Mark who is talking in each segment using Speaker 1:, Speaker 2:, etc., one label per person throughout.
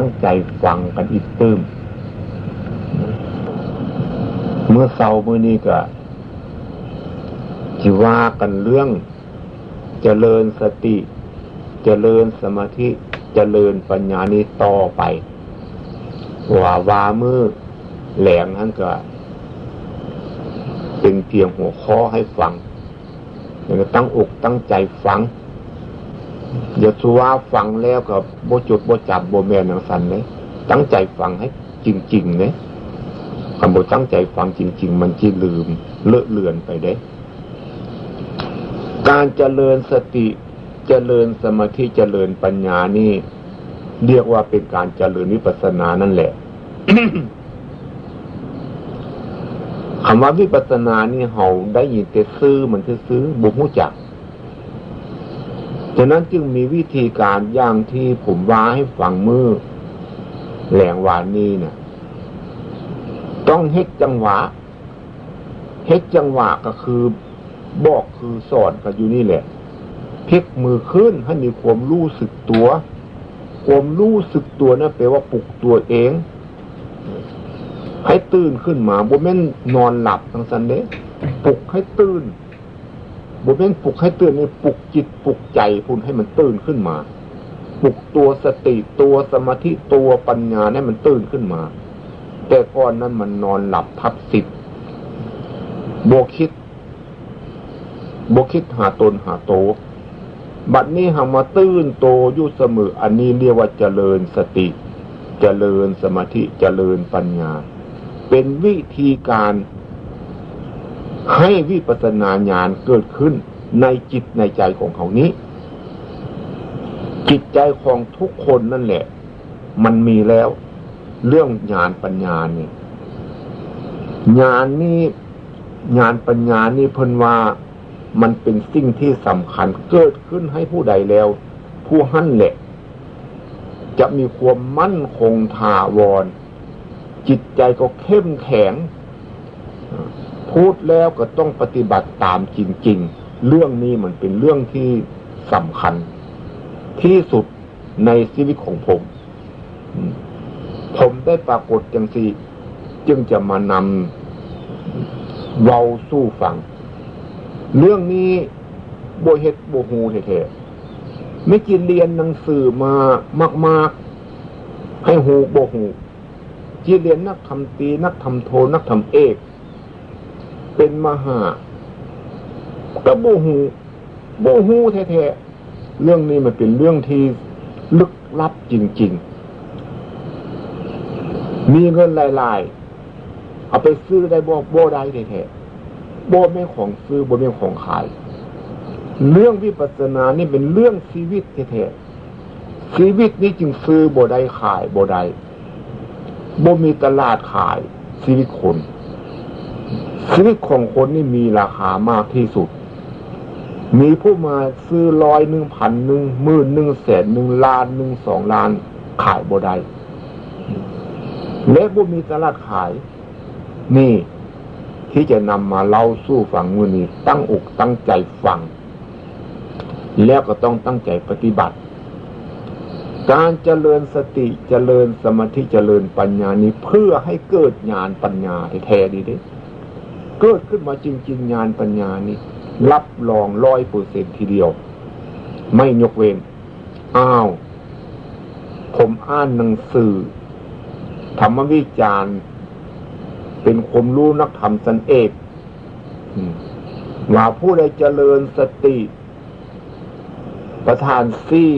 Speaker 1: ตั้งใจฟังกันอีกตื้มเมื่อเศร้าเมื่อนี้ก็จิว่ากันเรื่องจเจริญสติจเจริญสมาธิจเจริญปัญญานี้ต่อไปว่าวามือแหลงนั่นก็เป็นเพียงหัวข้อให้ฟังตั้งอกตั้งใจฟัง อย่าชัวฟังแล้วกับโบจุดโบจับโบแมนอย่างสันเลยตั้งใจฟังให้จริงๆเนี่ยคำโบตั้งใจฟังจริง ๆ มันจะลืมเลอะเลือนไปได้ การเจริญสติเจริญสมาธิเจริญปัญญานี่ เรียกว่าเป็นการเจริญวิปัสสนานั่นแหละคำว่าวิปัสสนานี่เฮาได้ยินแต่ซื้อมันซื้อบุกหูจัก ฉะนั้นจึงมีวิธีการอย่างที่ผมว่าให้ฟังมือแหลงวานนี้เนะ่ยต้องเฮ็ดจังหวะเฮ็ดจังหวะก็คือบอกคือสอนกันอยู่นี่แหละพลิกมือขึ้นให้มีความรู้สึกตัว ความรู้สึกตัวนะั่นแปลว่าปลุกตัวเอง ให้ตื่นขึ้นมาบ่แม่นนอนหลับทั้งสันเด้ปลุกให้ตื่น บ่แม่นปลุกให้ตื่นนี่ปลุกจิตปลุกใจพุ่นให้มันตื่นขึ้นมา ปลุกตัวสติตัวสมาธิตัวปัญญาให้มันตื่นขึ้นมา แต่ก่อนนั้นมันนอนหลับทับสิบโบคิดโบคิดหาตนหาโต บัดนี้หามาตื่นโตอยู่เสมออันนี้เรียกว่าเจริญสติ เจริญสมาธิเจริญปัญญา เป็นวิธีการ ให้วิปัสสนาญาณเกิดขึ้นในจิตในใจของเขานี้ จิตใจของทุกคนนั่นแหละ มันมีแล้ว เรื่องญาณปัญญาเนี่ยญาณนี้ญาณปัญญานี่เพิ่นว่ามันเป็นสิ่งที่สำคัญเกิดขึ้นให้ผู้ใดแล้ว ผู้หั่นแหละ จะมีความมั่นคงถาวร จิตใจก็เข้มแข็ง พูดแล้วก็ต้องปฏิบัติตามจริง ๆ เรื่องนี้มันเป็นเรื่องที่สำคัญ ที่สุดในชีวิตของผม ผมได้ปรากฏจังสีจึงจะมานำเราสู้ฟัง เรื่องนี้โบเฮ็ดโบฮูเท่ๆไม่กินเรียนหนังสือมามาก ๆ ให้หูโบหูจีเรียนนักทำตีนักทำโทนักทำเอก เป็นมหากระโบหูโบหูแท้ๆเรื่องนี้มันเป็นเรื่องที่ลึกลับจริง ๆ มีเงินหลายๆ เอาไปซื้อได้บ่โบได้แท้ๆโบไม่ของซื้อโบไม่ของขาย เรื่องวิปัสสนานี่เป็นเรื่องชีวิตแท้ๆชีวิตนี้จึงซื้อโบได้ขายโบได้บ่มีตลาดขายชีวิตคน ชีวิตของคนนี่มีราคามากที่สุด มีผู้มาซื้อร้อยหนึ่งพันหนึ่งหมื่นหนึ่งแสนหนึ่งล้านหนึ่งสองล้านขายบ่ได้และบ่มีตลาดขาย นี่ที่จะนำมาเล่าสู้ฟังมือนี้ ตั้งอกตั้งใจฟัง แล้วก็ต้องตั้งใจปฏิบัติ การเจริญสติเจริญสมาธิเจริญปัญญานี้เพื่อให้เกิดญาณปัญญาแท้ดีเด้ เกิดขึ้นมาจริงๆญาณปัญญานี้ รับรองร้อยเปอร์เซ็นทีเดียว ไม่ยกเว้นอ้าว ผมอ่านหนังสือธรรมวิจารณ์ เป็นความรู้นักธรรมสันเอกว่าผู้ใดเจริญสติ ประธานซี่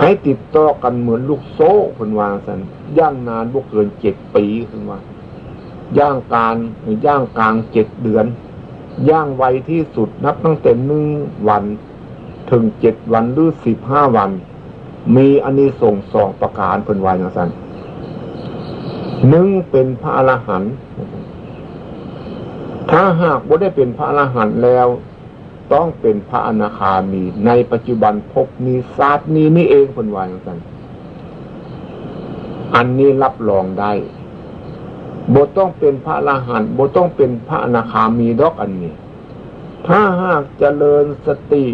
Speaker 1: ให้ติดต่อกันเหมือนลูกโซ่คนวางสันย่างนานบวกเกินเจ็ดปีคนว่า ย่างการย่างกลางเจ็ดเดือน ย่างไวที่สุดนับตั้งแต่หนึ่งวัน ถึงเจ็ดวันหรือสิบห้าวัน มีอันนี้ส่งสองประการเป็นวายสันหนึ่งเป็นพระอรหันต์ถ้าหากว่าได้เป็นพระอรหันต์แล้ว ต้องเป็นพระอนาคามี ในปัจจุบันพบนี้ศาสตร์นี้นี่เองคนวายกันอันนี้รับรองได้ บต้องเป็นพระอรหันต์บต้องเป็นพระอนาคามีดอกอันนี้ ถ้าหากเจริญสติ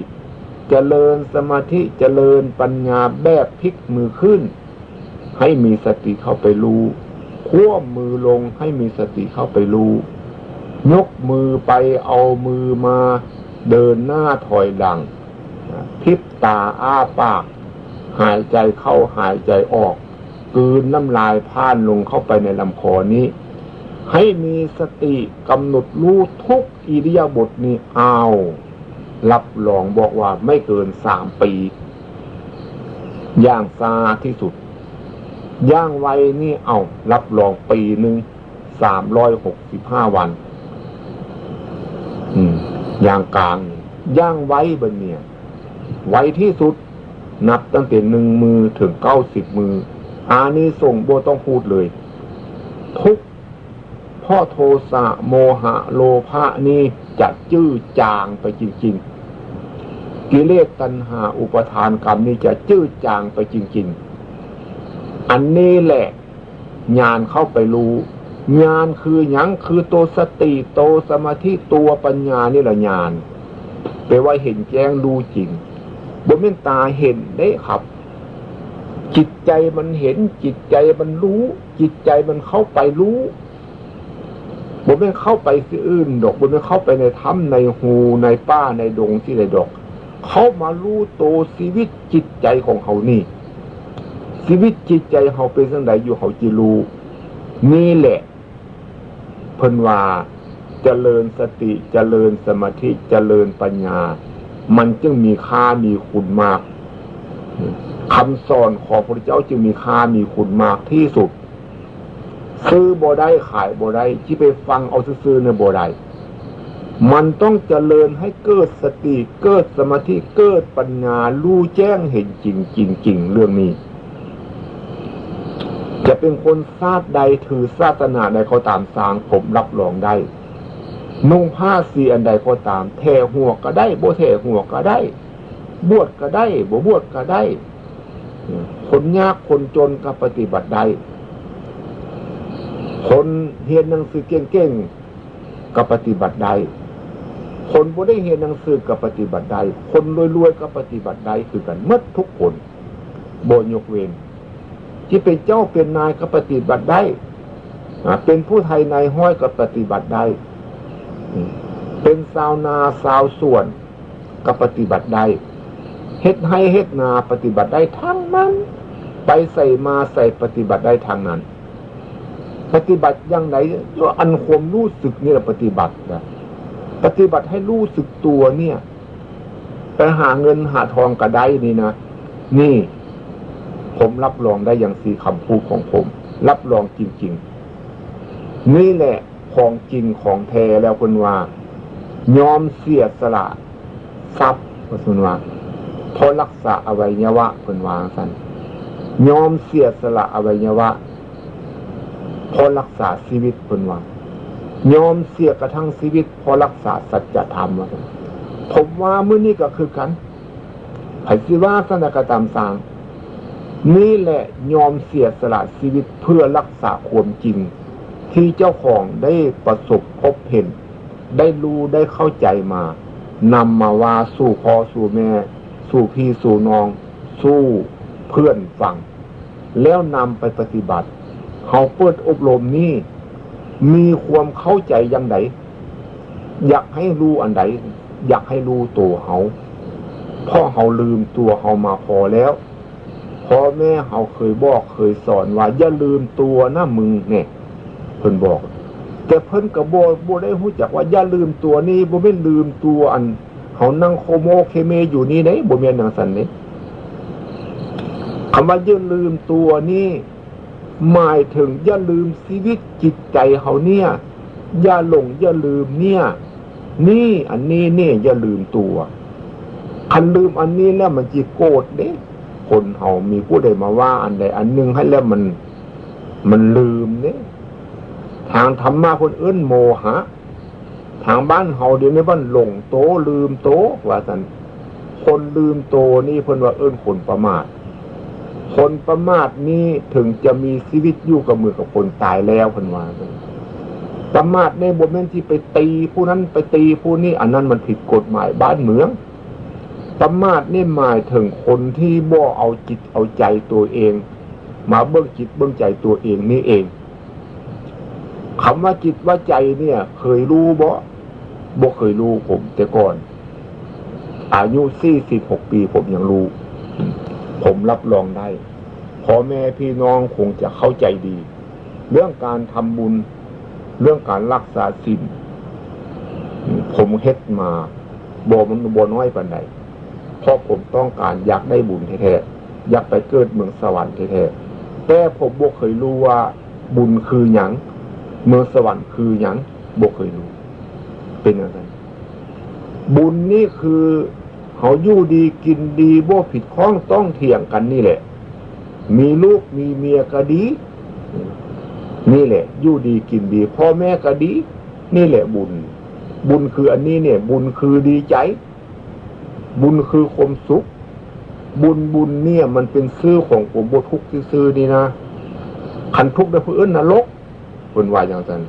Speaker 1: เจริญสมาธิเจริญปัญญาแบบพลิกมือขึ้น ให้มีสติเข้าไปรู้ควบมือลงให้มีสติเข้าไปรู้ ยกมือไปเอามือมาเดินหน้าถอยหลังพิบตาอ้าปาก หายใจเข้าหายใจออกกืนน้ำลายพ่านลงเข้าไปในลำคอนี้ ให้มีสติกำหนดรู้ทุกอิริยาบถนี้เอารับรองบอกว่าไม่เกินสามปี ย่างซาที่สุด ย่างไวนี่เอารับรองปีหนึ่งสามร้อยหกสิบห้าวัน อืม ย่างกลาง ย่างไว้บนเนี่ย ไวที่สุด นับตั้งแต่หนึ่งมือถึงเก้าสิบมือ อานี้ส่งโบต้องพูดเลย ทุก พ่อโทสะโมหะโลภะนี่จะจื้อจางไปจริงๆ กิเลสตัณหาอุปทานกรรมนี่จะจื้อจางไปจริงๆ อันนี้แหละญาณเข้าไปรู้ญาณคืออยังคือตัวสติโตสมาธิตัวปัญญานี่แหละญาณแปลว่าเห็นแจ้งรู้จริงบนเมนตาเห็นได้ครับ จิตใจมันเห็นจิตใจมันรู้ จิตใจมันเข้าไปรู้ บนไม่เข้าไปที่อื่นดอกบนไม่เข้าไปในถ้ำในหูในป้าในดงที่ใดดอกเขามารู้โตชีวิตจิตใจของเขานี่ ชีวิตจิตใจเขาเป็นสังใดอยู่เขาจิรู้นี่แหละเพิ่นว่าเจริญสติเจริญสมาธิเจริญปัญญา มันจึงมีค่ามีคุณมากคำสอนของพระเจ้าจึงมีค่ามีคุณมากที่สุด ซื้อบ่ได้ขายบ่ได้ที่ไปฟังเอาซื้อในบ่ได้มันต้องเจริญให้เกิดสติเกิดสมาธิเกิดปัญญารู้แจ้งเห็นจริงจริงจริงเรื่องนี้ จะเป็นคนซาดใดถือศาสนาใดเขาตามสร้างผมรับรองได้นุ่งผ้าสีอันใดก็ตามแทหัวก็ได้โบแทหัวก็ได้ บวชก็ได้โบบวชก็ได้ คนยากคนจนก็ปฏิบัติได้ คนเรียนหนังสือเก่งๆก็ปฏิบัติได้คนบ่ได้เรียนหนังสือก็ปฏิบัติได้คนรวยๆก็ปฏิบัติได้คือกันเมื่อทุกคนโบยกเว้นที่เป็นเจ้าเป็นนายก็ปฏิบัติได้เป็นผู้ไทยนายห้อยก็ปฏิบัติได้ เป็นสาวนาสาวส่วนก็ปฏิบัติได้เฮ็ดให้เฮ็ดนาปฏิบัติได้ทั้งนั้น ไปใส่มาใส่ปฏิบัติได้ทางนั้น ปฏิบัติอย่างไหนว่าอันความรู้สึกนี่แหละปฏิบัตินะปฏิบัติให้รู้สึกตัวเนี่ยไปหาเงินหาทองก็ได้นี่นะนี่ผมรับรองได้อย่างสีคำพูดของผม รับรองจริง ๆ นี่แหละของจริงของแท้แล้วคนว่ายอมเสียสละทรัพย์คนว่าพอรักษาอวัยวะเป็นวาสันยอมเสียสละอวัยวะ พอรักษาชีวิตเป็นว่ายอมเสียกระทั่งชีวิตพอรักษาสัจธรรมว่าผมว่ามื่อนี้ก็คือกันไผ่สิว่าสนกตามสาง นี่แหละยอมเสียสละชีวิตเพื่อรักษาความจริง ที่เจ้าของได้ประสบพบเห็น ได้รู้ได้เข้าใจมานำมาว่าสู่พ่อสู่แม่ สู่พี่สู่น้อง สู้เพื่อนฟัง แล้วนำไปปฏิบัติ เขาเปิดอบรมนี้มีความเข้าใจยังไงอยากให้รู้อันใดอยากให้รู้ตัวเขาพ่อเขาลืมตัวเขามาพอแล้วพ่อแม่เขาเคยบอกเคยสอนว่าอย่าลืมตัวนะมึงเนี่ยเพิ่นบอก แต่เพิ่นกระโบโบได้หู้จักว่าอย่าลืมตัวนี้โบไม่ลืมตัวอันเขานั่งโคโมเคเมอยู่นี่ไหนบ่เมียนนังสันนี่คำว่าอย่าลืมตัวนี่ หมายถึงอย่าลืมชีวิตจิตใจเขาเนี่ย อย่าหลงอย่าลืมเนี่ย นี่อันนี้เนี่ยอย่าลืมตัวคันลืมอันนี้แล้วมันจีโกรธเด้คนเขามีผู้ใดมาว่า อันใดอันหนึ่งให้แล้วมัน มันลืมเนี่ยทางธรรมะคนเอื้นโมหะ ทางบ้านเฮาเดี๋ยวนี้บ้านหลงโตลืมโตว่าสันคนลืมโตนี่เพิ่นว่าเอิ้นคนประมาท คนประมาทนี่ถึงจะมีชีวิตอยู่กับมือกับคนตายแล้วพิ่นวาประมาทในบทแม่นที่ไปตีผู้นั้นไปตีผู้นี้อันนั้นมันผิดกฎหมายบ้านเมืองประมาทนี่หมายถึงคนที่บ่เอาจิตเอาใจตัวเอง มาเบื้องจิตเบื้องใจตัวเองนี่เองคำว่าจิตว่าใจเนี่ย เคยรู้บ่บ่เคยรู้ผม แต่ก่อน อายุสี่สิบหกปีผมยังรู้ ผมรับรองได้พ่อแม่พี่น้องคงจะเข้าใจดี เรื่องการทำบุญ เรื่องการรักษาศีลผมเฮ็ดมาบมันบน้อยปันใดเพราะผมต้องการอยากได้บุญแท้ๆอยากไปเกิดเมืองสวรรค์แท้ๆแต่ผมบ่เคยรู้ว่าบุญคือหยังเมืองสวรรค์คือหยังบ่เคยรู้ เป็นอะไรบุญนี่คือ เขาอยู่ดีกินดีบ่ผิดข้องต้องเถียงกันนี่แหละ มีลูกมีเมียก็ดี นี่แหละอยู่ดีกินดี พ่อแม่ก็ดี นี่แหละบุญ บุญคืออันนี้เนี่ย บุญคือดีใจ บุญคือความสุข บุญบุญเนี่ย มันเป็นซื้อของผมบทุกที่ซื้อนี่นะขันทุกข์ได้เพื่อนนรกคนว่าอย่างนั้น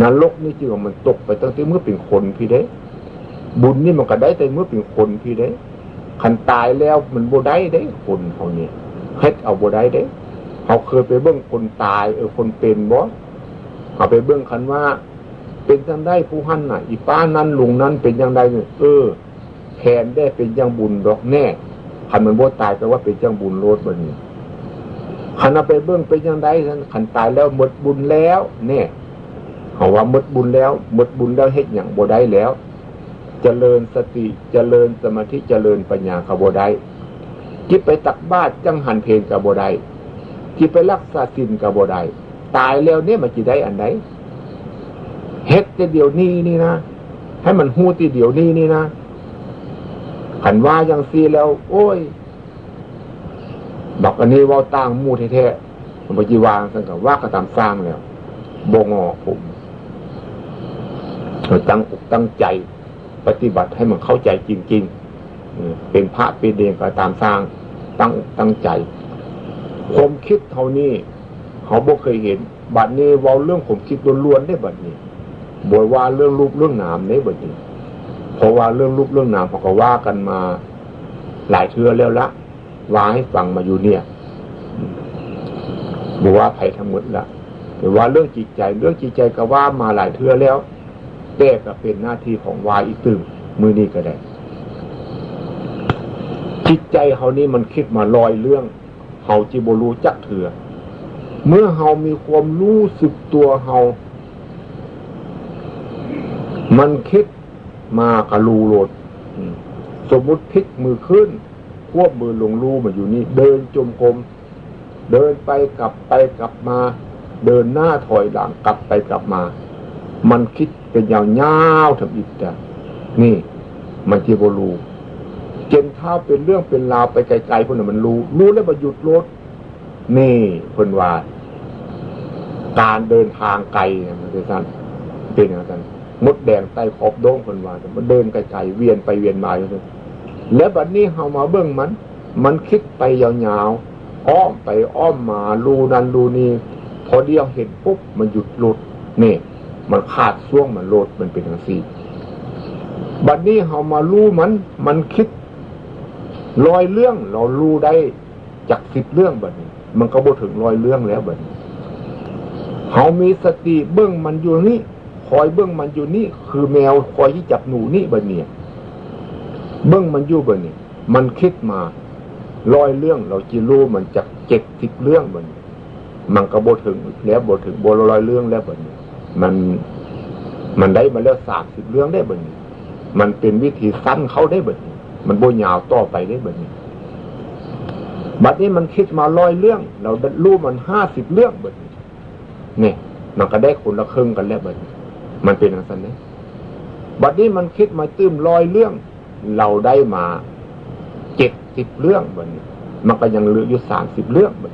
Speaker 1: นรกนี่จึงมันตกไปตั้งแต่เมื่อเป็นคนพี่เด้ บุญนี่มันก็ได้แต่เมื่อเป็นคนพี่เด้ขันตายแล้วมันโบได้ได้คนเขาเนี่ยเฮ็ดเอาโบได้เด้เขาเคยไปเบื้องคนตาย เออคนเป็นบ่เอาไปเบื้องคันว่า เป็นจังได้ผู้หันน่ะ อีป้านั้นลุงนั้นเป็นยังไงเนี่ยเออแทนได้เป็นยังบุญดอกแน่ขันมันโบตายแปลว่าเป็นยังบุญโลดบันนี้ขันเอาไปเบื้องเป็นยังไงขันตายแล้วหมดบุญแล้ว เนี่ยเขาว่าหมดบุญแล้วหมดบุญแล้วเฮ็ดอย่างโบได้แล้ว เจริญสติเจริญสมาธิเจริญปัญญาขบได้คิดไปตักบาตรจังหันเพลงกับโบได้คิดไปรักษาสินกับโบได้ตายแล้วเนี่ยมันจะได้อันไหนเฮ็ดแต่เดียวนี้นี่นะให้มันหู้ตีเดียวนี้นี่นะขันว่ายังซีแล้ว โอ้ยบอกอันนี้ว่าตั้งมูแท้ๆมันปจีวางสังกับว่ากระทำสร้างแล้วบงอผมตั้งอกตั้งใจ ปฏิบัติให้มันเข้าใจจริงๆเป็นพระเป็นเดงก็ตามสร้างตั้งตั้งใจผมคิดเท่านี้เขาบอกเคยเห็น บัดนี้ว่าเรื่องผมคิดล้วนๆได้บัดนี้บอยว่าเรื่องรูปเรื่องนามได้บัดนี้เพราะว่าเรื่องรูปเรื่องนามเขาก็ว่ากันมาหลายเทือแล้วละว่าให้ฟังมาอยู่เนี่ยบอกว่าภัยทั้งหมดละแต่ว่าเรื่องจิตใจ เรื่องจิตใจก็ว่ามาหลายเทือแล้ว แต่ก็เป็นหน้าที่ของวายอีกตึงมือนี้ก็ได้ จิตใจเขานี่มันคิดมาลอยเรื่องเขาจิบรู้จักเถื่อเมื่อเฮามีความรู้สึกตัวเฮามันคิดมากระลูโลดสมมุติพลิกมือขึ้น ควบมือลงรูมาอยู่นี่ เดินจมกรมเดินไปกลับไปกลับมา เดินหน้าถอยหลังกลับไปกลับมา มันคิด เป็นยาวๆทำอิดแต่นี่ มันจีบรูเจนเท้าเป็นเรื่องเป็นราวไปไกลๆพวกนั้นมันรู้ รู้แล้วมาหยุดรถนี่พนว่า การเดินทางไกลมันเป็นสั้นเป็นอย่างนั้นมดแดงใต้ขอบโด่งคนว่าแต่มันเดินไกลๆเวียนไปเวียนมาอยู่เลยแล้วบัดนี้เฮามาเบิ้งมัน มันคิดไปยาวๆอ้อมไปอ้อมมาลูนันลูนี้พอเดียวเห็นปุ๊บมันหยุดรถนี่ มันขาดช่วงมันโลดมันเป็นอย่างสี่บัดนี้เรามารู้มัน มันคิดลอยเรื่องเรารู้ได้จากสิบเรื่องบัดนี้ มันก็บ่ถึงลอยเรื่องแล้วบัดนี้เขามีสติเบื้องมันอยู่นี่คอยเบื้องมันอยู่นี่คือแมวคอยที่จับหนูนี่บัดเนี่ยเบื้องมันอยู่บัดนี้ มันคิดมาลอยเรื่องเราจีรู้มันจากเจ็ดสิบเรื่องบัดนี้มันก็บ่ถึงแล้วบ่ถึงบ่ลอยเรื่องแล้วบัดนี้ มัน มันได้มาแล้วสามสิบเรื่องได้บ่นี้มันเป็นวิธีสั้นเขาได้บ่นี้มันโบยาวต่อไปได้บ่นี้บัดนี้มันคิดมาร้อยเรื่อง เรารู้มันห้าสิบเรื่องบ่นี้เนี่ยมันก็ได้คนละครึ่งกันแล้วบ่นี้มันเป็นอย่างนั้นเนี่ยบัดนี้มันคิดมาตื้มร้อยเรื่อง เราได้มาเจ็ดสิบเรื่องบ่นี้มันก็ยังเหลืออยู่สามสิบเรื่องบ่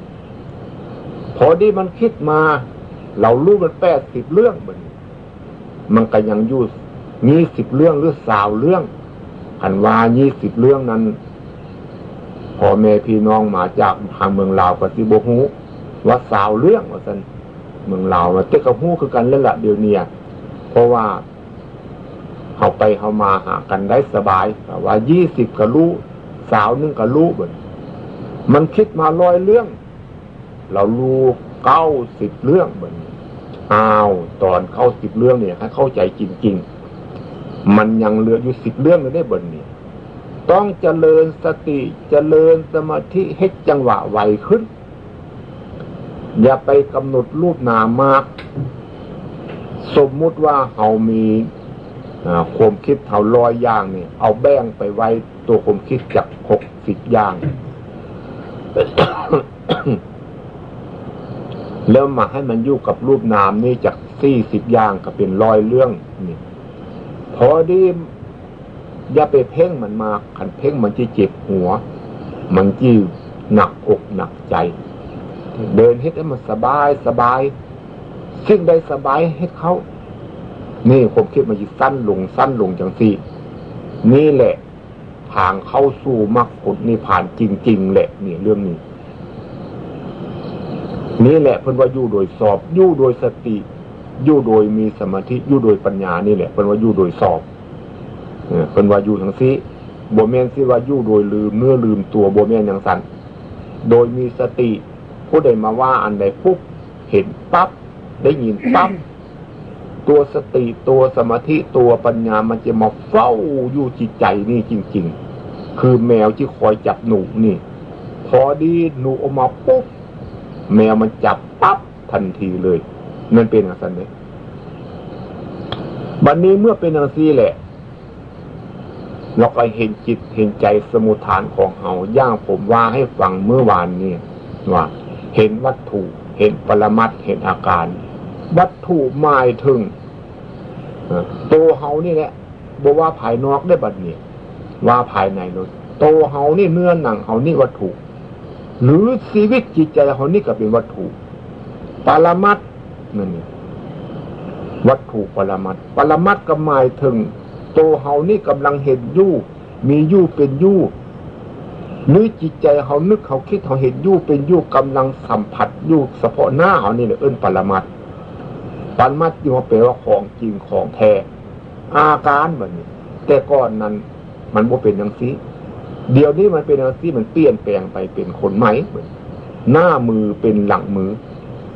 Speaker 1: พอดีมันคิดมา เรารู้มันแปดสิบเรื่องมันมันก็ยังอยู่ยี่สิบเรื่องหรือสาวเรื่องหันว่ายี่สิบเรื่องนั้นพ่อแม่พี่น้องมาจากทางเมืองลาวกับซิบฮูว่าสาวเรื่องว่าสันเมืองลาวว่าเจ้กับฮูคือกันแล้วละเดียวเนี่ยเพราะว่าเขาไปเขามาหากันได้สบายแต่ว่ายี่สิบกับลูกสาวนึงกับลูกเหมือนมันคิดมาลอยเรื่อง เราลูก เก้าสิบเรื่องเหมือนอ้าวตอนเข้าสิบเรื่องเนี่ยเข้าใจจริง ๆ มันยังเหลืออยู่สิบเรื่องเลยได้บนนี้ต้องเจริญสติเจริญสมาธิให้จังหวะไวขึ้น อย่าไปกำหนดรูปนามมาก สมมุติว่าเขามีความคิดเขาลอยอย่างเนี่ย เอาแบ่งไปไว้ตัวความคิดจากหกสิบอย่าง แล้วมาให้มันอยู่กับรูปนามนี่จากสี่สิบอย่างก็เป็นร้อยเรื่องนี่พอดีอย่าไปเพ่งมันมาขันเพ่งมันจะเจ็บหัว มันจีหนักอกหนักใจ เดินเฮ็ดให้มันสบายสบายสิ่งใดสบายเฮ็ดเขา นี่ผมคิดมันจะสั้นลงสั้นลงจังสี่นี่แหละ ทางเข้าสู่มรรคผลนิพพานจริง ๆ แหละนี่เรื่องนี้ นี่แหละเพิ่นว่าอยู่โดยสอบอยู่โดยสติอยู่โดยมีสมาธิอยู่โดยปัญญานี่แหละเพิ่นว่าอยู่โดยสอบเป็นว่าอยู่ทั้งซี่โบเมนสิว่าอยู่โดยลืมเนื้อลืมตัวโบเมนอย่างสันโดยมีสติผู้ใดมาว่าอันใดปุ๊บเห็นปั๊บได้ยินปั๊บตัวสติตัวสมาธิตัวปัญญามันจะมาเฝ้าอยู่จิตใจนี่จริง ๆ คือแมวที่คอยจับหนูนี่ พอดีหนูออกมาปุ๊บ แมวมันจับปั๊บทันทีเลยนั่นเป็นอย่างนั้นเลยบัดนนี้เมื่อเป็นอย่างนี้แหละ เราก็เห็นจิตเห็นใจสมุทฐานของเฮาย่างผมว่าให้ฟังเมื่อวานนี้ว่าเห็นวัตถุเห็นปรมัตเห็นอาการ วัตถุหมายถึงตัวเฮานี่แหละบอกว่าภายนอกได้บัดนี้ว่าภายในเลยตัวเฮานี่เนื้อหนังเฮานี่วัตถุ หรือชีวิตจิตใจเฮานี่ก็เป็นวัตถุ ปรมัตนั่นนี่วัตถุปรมัตปรมัตก็หมายถึงตัวเฮานี่กำลังเห็นยู่มียู่เป็นยู่นึกจิตใจเขานึกเขาคิดเขาเห็นยู่เป็นยู่กำลังสัมผัสยู่เฉพาะหน้าเขานี่แหละเอิ้นปรมัดปรมัดยู่แปลว่าของจริงของแท้อาการแบบนี้ แต่ก่อนนั้นมันบ่เป็นอย่างนี้ เดี๋ยวนี้มันเป็นอย่างนี้มันเปลี่ยนแปลงไปเป็นคนใหม หน้ามือเป็นหลังมือ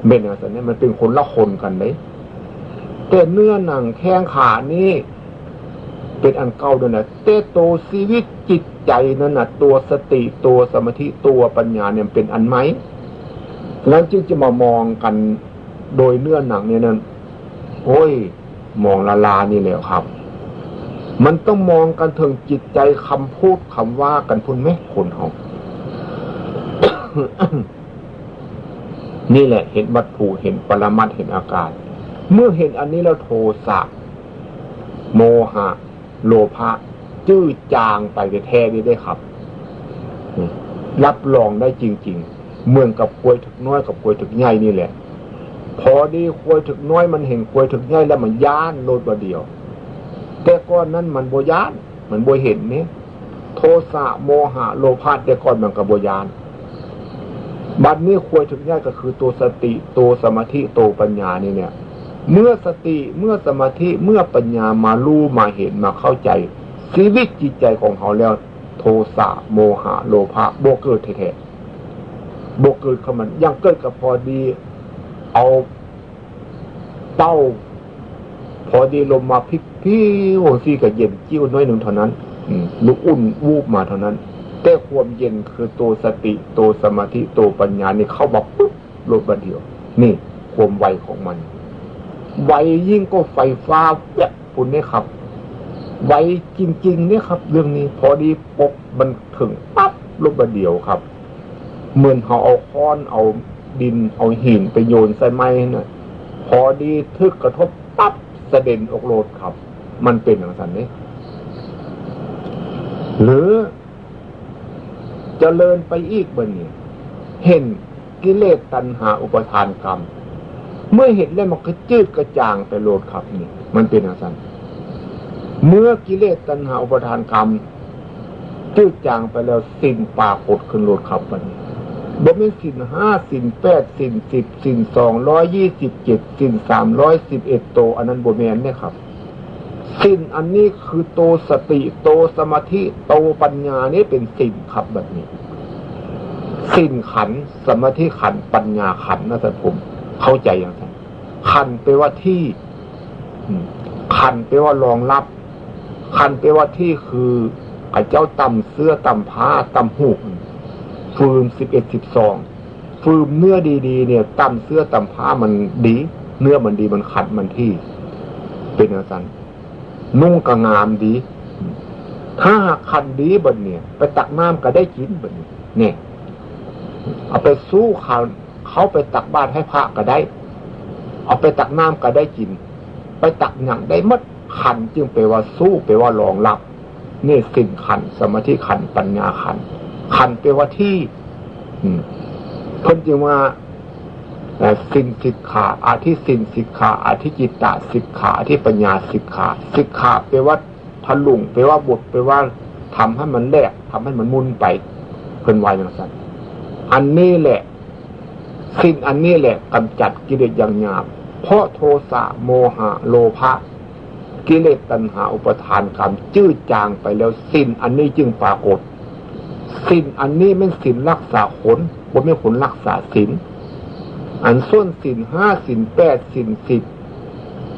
Speaker 1: เป็นอย่างนี้มันเป็นคนละคนกันเลยแต่เนื้อหนังแข้งขานี่เป็นอันเก่าด้วยนะเตโตชีวิตจิตใจนั่นนะตัวสติตัวสมาธิตัวปัญญาเนี่ยเป็นอันไหมนั้นจึงจะมามองกันโดยเนื้อหนังเนี่ยนั้นโอ้ย มองละลานี่แหละครับ มันต้องมองกันถึงจิตใจคำพูดคำว่ากันพุ่นไหมคนเขานี่แหละ เห็นวัตถุเห็นปรมัตเห็นอาการ เมื่อเห็นอันนี้แล้วโทสะโมหะ โลภะจื้อจางไปแท้ได้ได้ครับ รับรองได้จริง ๆ เมือนกับควยถึกน้อยกับควยถึกใหญ่นี่แหละ พอดีควยถึกน้อยมันเห็นควยถึกใหญ่แล้วมันย่านโลดบาเดียว แต่ก้อนนั้นมันโบยานมันโบเห็นนี่โทสะโมหะโลภะแต่ก้อนมันกับโบยานบัดนี้ควยถึกใหญ่ก็คือตัวสติตัวสมาธิตัวปัญญานี่เนี่ย เมื่อสติเมื่อสมาธิเมื่อปัญญามารู้มาเห็นมาเข้าใจชีวิตจิตใจของเขาแล้ว โทสะโมหะโลภะโบเกิดแท้ๆโบเกิดเขามันยังเกิดกับพอดี เอาเต้า พอดีลมมาพิก พิวซีกับเย็นจิ้วน้อยหนึ่งเท่านั้นลุกอุ่นวูบมาเท่านั้น แต่ความเย็นคือตัวสติตัวสมาธิตัวปัญญานี่เข้ามาปุ๊บลดบันเดียว นี่ความไวของมัน ไวยิ่งก็ไฟฟ้าแวบปุ่นนี่ครับ ไวจริงๆนี่ครับ เรื่องนี้พอดีปกมันถึงปั๊บลบเดียวครับเหมือนเขาเอาค้อนเอาดินเอาหินไปโยนใส่ไม้นะพอดีทึกกระทบปั๊บเสด็นอกโลดครับ มันเป็นอย่างนั้นนี่หรือจเจริญไปอีกบนนี้เห็นกิเลสตัณหาอุปทานกรรม เมื่อเห็นแล้วมันก็จืดกระจ่างไปโลดครับนี่มันเป็นอย่างนั้นเมื่อกิเลสตัณหาอุปทานกรรมจืดจางไปแล้วสิ้นปากดขึ้นโลดครับมันบ่มีสินห้าสินแปดสินสิบสินสองร้อยยี่สิบเจ็ดสินสามร้อยสิบเอ็ดโต อันนั้นบแมนเนี่ยครับ สิ้นอันนี้คือโตสติโตสมาธิโตปัญญานี่เป็นสิ่งครับแบบนี้สิ้นขันสมาธิขันปัญญาขันนะท่านผมเข้าใจอย่างไรขันแปลว่าที่ขันแปลว่ารองรับ ขันแปลว่าที่คือไอ้เจ้าตำเสื้อตำผ้าตำหูกฟืมสิบเอ็ดสิบสองฟืมเนื้อดีๆ เนี่ยตำเสื้อตำผ้ามันดี เนื้อมันดีมันขัดมันที่ เป็นอะไรกั นุ่งก็งามดี ถ้าคันดีบนเนี่ย ไปตักน้ำก็ได้กินบนนี้เนี่ยเอาไปสู้เขาเขาไปตักบาตรให้พระก็ได้ เอาไปตักน้ำก็ได้กิน ไปตักหนังได้มัดขันจึงไปว่าสู้ไปว่ารองรับนี่สิ่งขันสมาธิขันปัญญาขันขันไปว่าที่เพิ่นจึงว่า สินสิกขาอาทิสินสิกขาอาทิจิตตสิกขาอาทิปัญญาสิกขาสิกขาแปลว่าทะลุงแปลว่าบทแปลว่าทำให้มันแหลกทำให้มันมุนไปเพิ่นวายอย่างสั้นอันนี้แหละ สิ้นอันนี้แหละกำจัดกิเลสอย่างหยาบเพราะโทสะโมหะโลภะกิเลสตัณหาอุปทานกรรมจื้อจางไปแล้วสิ้นอันนี้จึงปรากฏสิ้นอันนี้ไม่สิ้นรักษาผลผมไม่ผลรักษาสิน อันส้นสินห้าสินแปดสินสิบ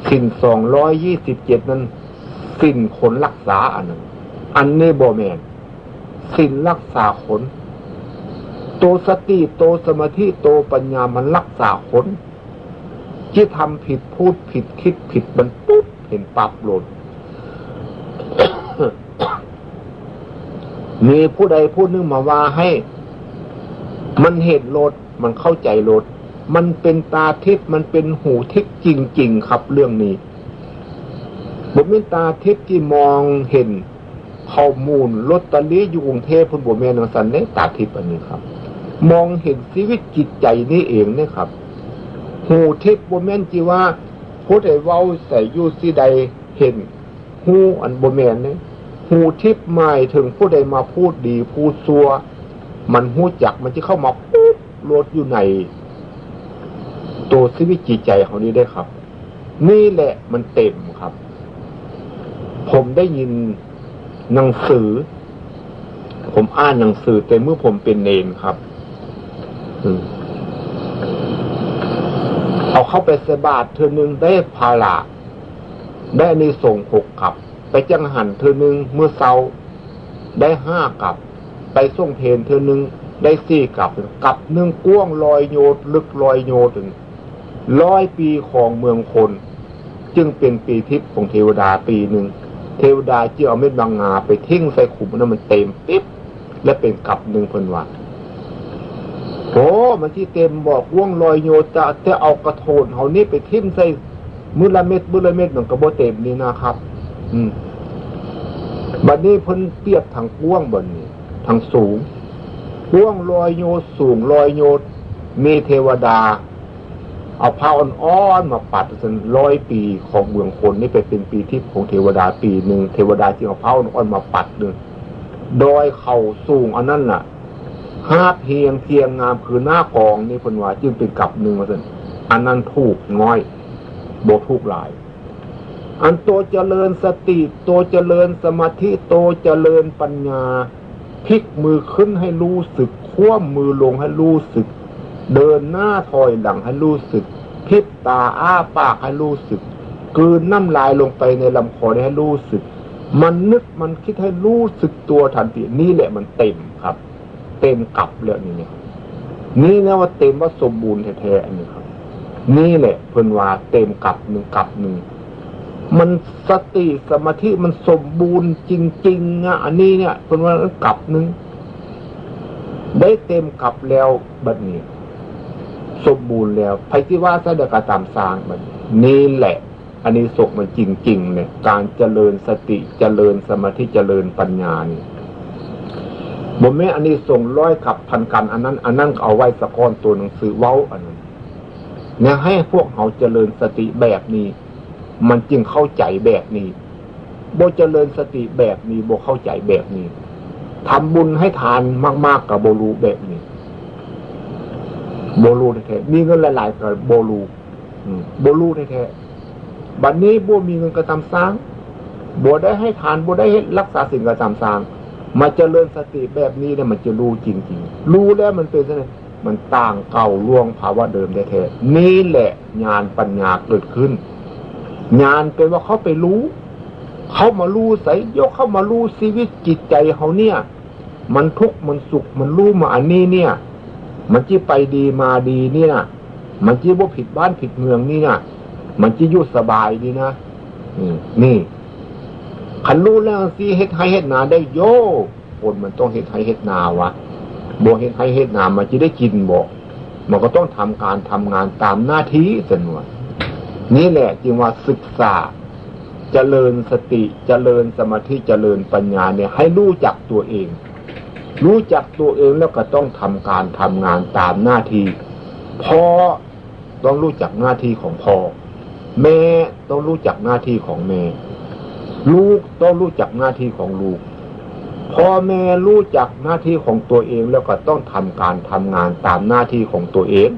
Speaker 1: สินสองร้อยยี่สิบเจ็ดนั้นสินขนรักษาอันนั้นอันนี้บอแมนสินรักษาขน โตสติโตสมาธิโตปัญญามันรักษาขนที่ทำผิดพูดผิดคิดผิดมันปุ๊บเห็นปับหล่นมีผู้ใดผู้นึงมาว่าให้ มันเห็นรถมันเข้าใจรถ มันเป็นตาทิพย์มันเป็นหูทิพย์จริง ๆ ครับเรื่องนี้ผมเป็นตาทิพย์ที่มองเห็นข้อมูลลอตเตอรี่อยู่กรุงเทพพุ่นบัวเมนสันเนตาทิพย์อันนี้ครับ มองเห็นชีวิตจิตใจนี่เองเนี่ยครับ หูทิพย์บัวเมนจีว่าผู้ใดเว้าใส่ยูซีใดเห็นหูอันบัวเมนเนี่ยหูทิพย์หมายถึงผู้ใดมาพูดดีพูดซัวมันหูจักมันจะเข้ามาปุ๊บรถอยู่ใน ตัวชีวิตจิตใจเของนี้ได้ครับ นี่แหละมันเต็มครับ ผมได้ยินหนังสือ ผมอ่านหนังสือแต่เมื่อผมเป็นเนนครับเอาเข้าไปสบาทเธอหนึ่งได้พาละได้ในส่งหกกับ ไปจังหันเธอหนึ่งเมื่อเซาได้ห้ากับ ไปส่งเพนเธอหนึ่งได้สี่กับกับหนึ่งก้วงลอยโยดลึกลอยโยดถึง ร้อยปีของเมืองคน จึงเป็นปีทิพย์ของเทวดาปีหนึ่ง เทวดาเจีเอาเม็ดบางงาไปทิ้งใส่ขุมนั้นมันเต็มปิ๊บและเป็นกับหนึ่งพันวัตโอ้มันที่เต็มบอกว่วงลอยโยจะจะเอากระโถนเขานี้ไปทิ้งใส่มือละเม็ดมือละเม็ดหนึ่งกระโบเต็มนี่นะครับ อืมบัดนี้พ้นเปียบทางก้วงบนนี้ทางสูงก้วงลอยโยสูงลอยโยมีเทวดา เอาผ้าอ่อนๆมาปัดจนร้อยปีของเมืองคนนี่ไปเป็นปีที่ของเทวดาปีหนึ่งเทวดาจึงเอาผ้าอ่อนๆมาปัดหนึ่งโดยเข่าสูงอันนั้นน่ะห้าเพียงเพียงงามคือหน้ากองนี่คนว่าจึงเป็นกับหนึ่งมาสิอันนั้นถูกน้อยโบถูกหลาย อันโตเจริญสติโตเจริญสมาธิโตเจริญปัญญาพลิกมือขึ้นให้รู้สึกคว่ำมือลงให้รู้สึก เดินหน้าถอยหลังให้รู้สึกพิบตาอ้าปากให้รู้สึกกืนน้ำลายลงไปในลำคอให้รู้สึก มันนึกมันคิดให้รู้สึกตัวทันทีนี่แหละมันเต็มครับ เต็มกลับแล้วนี่เนี่ยนี่นะว่าเต็มว่าสมบูรณ์แท้ๆอันนี้ครับ นี่แหละเพิ่นว่าเต็มกลับหนึ่งกลับหนึ่งมันสติสมาธิมันสมบูรณ์จริงๆอะอันนี้เนี่ยเพิ่นว่ากลับหนึ่งได้เต็มกลับแล้วบัดนี้ สมบูรณ์แล้วไพที่ว่าสะเดกตามสร้างมันนี่แหละอันนี้สกมันจริง ๆ เนี่ย การเจริญสติเจริญสมาธิเจริญปัญญานี่บ่แม่อันนี้ส่งร้อยขับพันกันอันนั้น อันนั้นเอาไว้สะก้อนตัวหนังสือเว้าอันนั้นเนี่ยให้พวกเขาเจริญสติแบบนี้ มันจึงเข้าใจแบบนี้โบเจริญสติแบบนี้โบเข้าใจแบบนี้ทำบุญให้ทานมาก ๆกับโบรู้แบบนี้ โบลูแท้ๆมีเงินหลายๆกับโบลูโบลูแท้ๆบัดนนี้โบมีเงินกระทำสร้างบัวได้ให้ทานบัวได้ให้รักษาสิ่งกระทำสร้างมาเจริญสติแบบนี้เนี่ยมันจะรู้จริงๆ รู้แล้วมันเป็นไงมันต่างเก่าล่วงภาวะเดิมแท้ๆนี่แหละญาณปัญญาเกิดขึ้นญาณเป็นว่าเขาไปรู้ เขามารู้ใส่ยกเข้ามารู้ชีวิตจิตใจเขาเนี่ย มันทุกข์มันสุขมันรู้มาอันนี้เนี่ย มันจีไปดีมาดีนี่นะมันจีบ่ผิดบ้านผิดเมืองนี่นะมันจีอยู่สบายดีนะนี่ขันรู้แล้วสิเฮ็ดให้เฮ็ดนาได้โยคนมันต้องเฮ็ดให้เฮ็ดนาวะบ่เฮ็ดให้เฮ็ดนามันจะได้กินบ่มันก็ต้องทำการทำงานตามหน้าที่สนวนนี่แหละจึงว่าศึกษาจเจริญสติจเจริญสมาธิจเจริญปัญญาเนี่ยให้รู้จักตัวเอง รู้จักตัวเองแล้วก็ต้องทำการทำงานตามหน้าที่พ่อต้องรู้จักหน้าที่ของพ่อแม่ต้องรู้จักหน้าที่ของแม่ ลูกต้องรู้จักหน้าที่ของลูกพ่อแม่รู้จักหน้าที่ของตัวเองแล้วก็ต้องทำการทำงานตามหน้าที่ของตัวเอง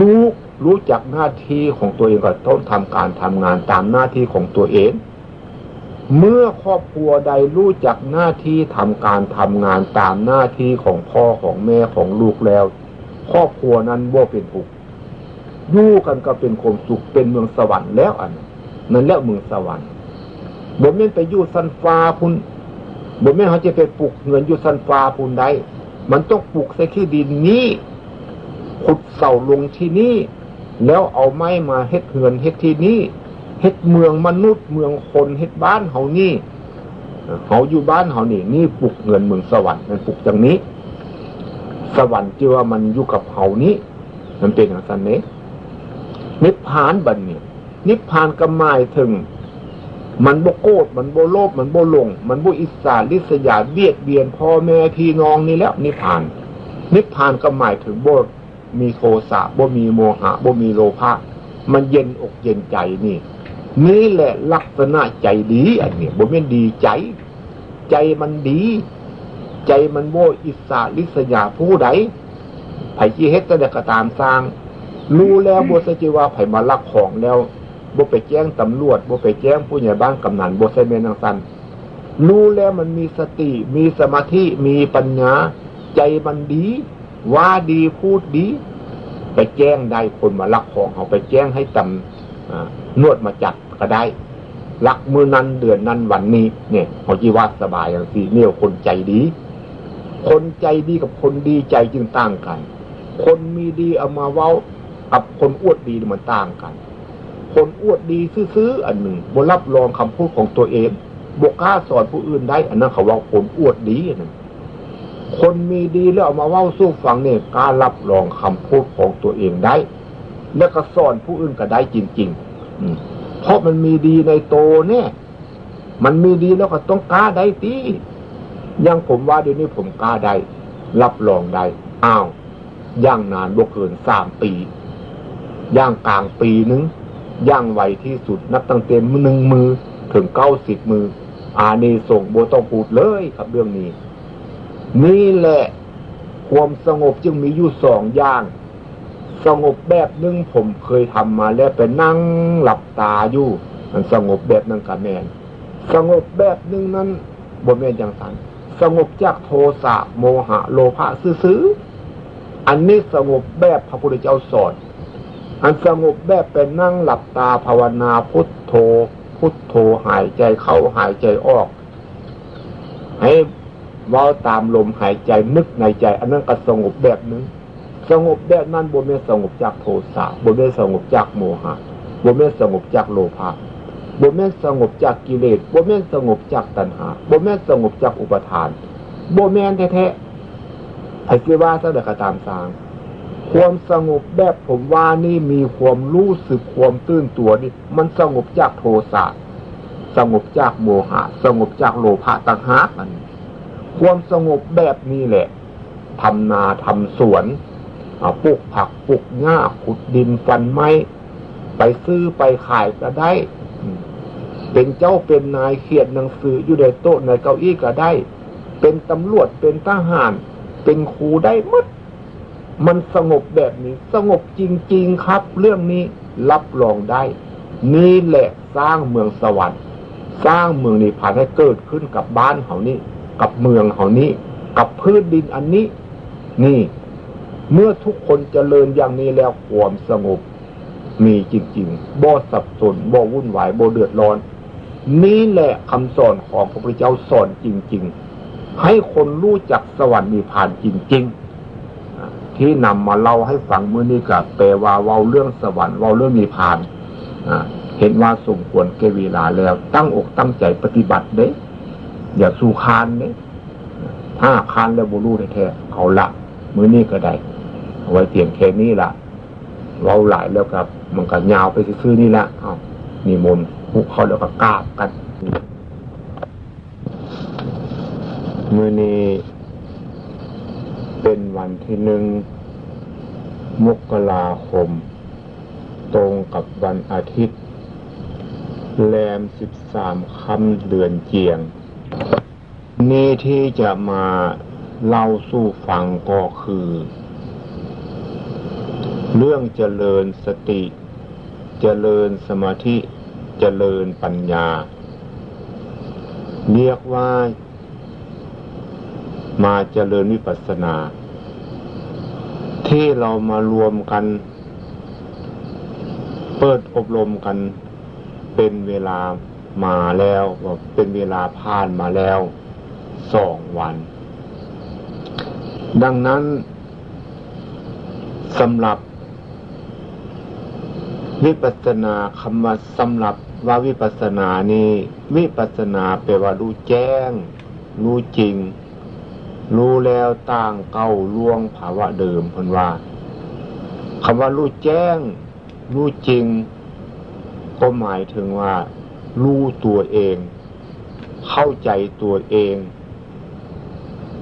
Speaker 1: ลูกรู้จักหน้าที่ของตัวเองก็ต้องทำการทำงานตามหน้าที่ของตัวเอง เมื่อครอบครัวใดรู้จักหน้าที่ทำการทำงานตามหน้าที่ของพ่อของแม่ของลูกแล้ว ครอบครัวนั้นว่าเป็นทุกข์ยู่กันก็เป็นความสุขเป็นเมืองสวรรค์แล้วอันนั่นแล้วเมืองสวรรค์บ่แม่นไปอยู่สันฟ้าพุ่นบ่แม่นเขาจะไปปลูกเงินอยู่สันฟ้าพุ่นใดมันต้องปลูกใส่ขี้ดินนี้ขุดเสาลงที่นี่แล้วเอาไม้มาเฮ็ดเหือนเฮ็ดที่นี่ เฮ็ดเมืองมนุษย์เมืองคนเฮ็ดบ้านเขานี่เขาอยู่บ้านเขานี่นี่ปลูกเงินเมืองสวรรค์มันปลูกอย่างนี้ สวรรค์เจอว่ามันอยู่กับเขานี้ มันเป็นอย่างนั้นเนี้นิพพานบันเนี่ยนิพพานก็หมายถึง มันโบโกดมันโบโลภมันโบหลง มันโบอิสาลิษยาเบียดเบียนพ่อแม่พี่น้องนี่แล้ว นิพพาน นิพพานก็หมายถึงโบมีโทสะโบมีโมหะโบมีโลภะมันเย็นอกเย็นใจนี่ นี่แหละลักษณะใจดีอันนี้โบไม่ดีใจ ใจมันดี ใจมันโบอิสาลิษยาผู้ใดไผ่จีเฮ็ดแต่กระตามสร้าง รู้แล้วโบสจิว่าไผ่มาลักของแล้วบ่ไปแจ้งตำรวจบ่ไปแจ้งผู้ใหญ่บ้านกำนันบ่ใช่เมนังสันรู้แล้วมันมีสติ มีสมาธิ มีปัญญา ใจมันดี ว่าดีพูดดี ไปแจ้งได้คนมาลักของเขาไปแจ้งให้ตำ นวดมาจัดก็ได้ลักมือนั้นเดือนนั้นวันนี้เนี่ยเขาจีว่าสบายอย่างสี่เนี่ยคนใจดี คนใจดีกับคนดีใจจึงต่างกัน คนมีดีเอามาเว้ากับคนอวดดีมันต่างกัน คนอวดดีซื้อๆอันหนึ่งบรับรองคำพูดของตัวเองบกกล้าสอนผู้อื่นได้ อันนั้นเขาว่าคนอวดดีอันนั้นคนมีดีแล้วเอามาเว้าสู้ฟังเนี่ยกล้ารับรองคำพูดของตัวเองได้ แล้วก็สอนผู้อื่นก็ได้จริง ๆ เพราะมันมีดีในโตเนี่ย มันมีดีแล้วก็ต้องกล้าได้ตียังผมว่าเดี๋ยวนี้ผมกล้าได้ รับรองได้ อ้าวย่างนานบ่เกินสามปี ย่างกลางปีนึง ย่างไวที่สุดนับตั้งเต็มหนึ่งมือถึงเก้าสิบมือ อานีส่งโบต้องพูดเลยครับเรื่องนี้ นี่แหละ ความสงบจึงมีอยู่สองอย่าง สงบแบบหนึ่งผมเคยทำมาแล้วไปนั่งหลับตาอยู่ มันสงบแบบนั่งกับแมนสงบแบบนึงนั้นบนแมนอย่างสันสงบจากโทสะโมหะ โลภะซื้ออันนี้สงบแบบพระพุทธเจ้าสอนอันสงบแบบเป็นนั่งหลับตาภาวนาพุทโธ พุทโธหายใจเข้าหายใจออก ให้ว่าตามลมหายใจนึกในใจ อันนั้นก็สงบแบบนึง สงบแบบนั้นบนไม่สงบจากโทสะบนไม่สงบจากโมหะบนไม่สงบจากโลภะบนไม่สงบจากกิเลสบนไม่สงบจากตัณหาบนไม่สงบจากอุปทานบนแม่นแท้ๆไอ้ที่ว่าซะเด็กตามสางความสงบแบบผมว่านี่มีความรู้สึกความตื่นตัวนี่ มันสงบจากโทสะสงบจากโมหะ สงบจากโลภะต่างหากมัน ความสงบแบบนี้แหละทำนาทำสวน ปลูกผักปลูกหญ้าขุดดินฟันไม้ ไปซื้อไปขายก็ได้ เป็นเจ้าเป็นนายเขียนหนังสืออยู่ในโต๊ะในเก้าอี้ก็ได้ เป็นตำรวจเป็นทหาร เป็นครูได้มดมันสงบแบบนี้ สงบจริง ๆ ครับ เรื่องนี้รับรองได้ นี่แหละสร้างเมืองสวรรค์สร้างเมืองนิพพานให้เกิดขึ้นกับบ้านเขานี้ กับเมืองเขานี้ กับพื้นดินอันนี้ นี่ เมื่อทุกคนจเจริญอย่างนี้แล้วความสงบ มีจริงๆบ่สับสนบ่วุ่นวายบ่เดือดร้อน นี่แหละคำสอนของพระพุทธเจ้าสอนจริง ๆ ให้คนรู้จักสวรรค์มีผ่านจริง ๆ ที่นำมาเล่าให้ฟังเมื่อนี้กับแปลว่าเว้าเรื่องสวรรค์เว้าเรื่องมีผ่านเห็นว่าสมควรเกเวลาแล้ว ตั้งอกตั้งใจปฏิบัติเด้อย่าสู้คานเด้ถ้าคานแล้วบูรู้แท้ๆเอาละมือนี้ก็ได้ ไว้เพียงแค่นี้ละเราหลายแล้วครับ มันก็ยาวไปซื้อนี่ละเอานี่มนพุกเขาแล้วก็กราบกันมือนี้เป็นวันที่หนึ่งมกราคม ตรงกับวันอาทิตย์ แรมสิบสามคำเดือนเจียง นี่ที่จะมาเล่าสู่ฟังก็คือ เรื่องเจริญสติ เจริญสมาธิ เจริญปัญญา เรียกว่า มาเจริญวิปัสสนา ที่เรามารวมกัน เปิดอบรมกันเป็นเวลามาแล้วเป็นเวลาผ่านมาแล้วสองวัน ดังนั้นสำหรับ วิปัสนาคำว่าสำหรับว่าวิปัสนานี่วิปัสสนาแปลว่ารู้แจ้ง รู้จริง รู้แล้วต่างเก้าล่วงภาวะเดิมพนว่าคำว่ารู้แจ้ง รู้จริง ก็หมายถึงว่ารู้ตัวเอง เข้าใจตัวเอง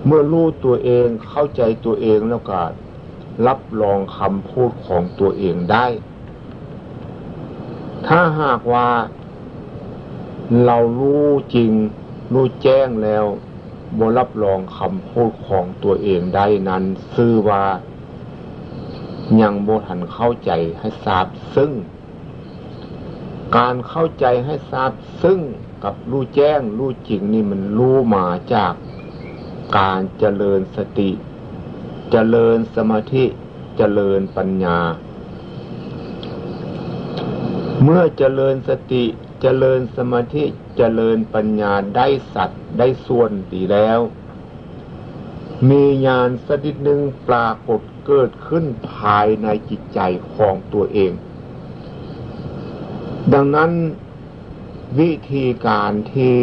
Speaker 1: เมื่อรู้ตัวเองเข้าใจตัวเองแล้วก็รับรองคำพูดของตัวเองได้ ถ้าหากว่าเรารู้จริง รู้แจ้งแล้วบรับรองคำพูดของตัวเองได้นั้นซื่อว่ายังโบทันเข้าใจให้ทราบซึ่ง การเข้าใจให้ทราบซึ่งกับรู้แจ้งรู้จริงนี่มันรู้มาจากการเจริญสติ เจริญสมาธิ เจริญปัญญา เมื่อเจริญสติเจริญสมาธิเจริญปัญญาได้สัตว์ได้ส่วนดีแล้ว มีญาณสดิดหนึ่งปรากฏเกิดขึ้นภายในจิตใจของตัวเอง ดังนั้นวิธีการที่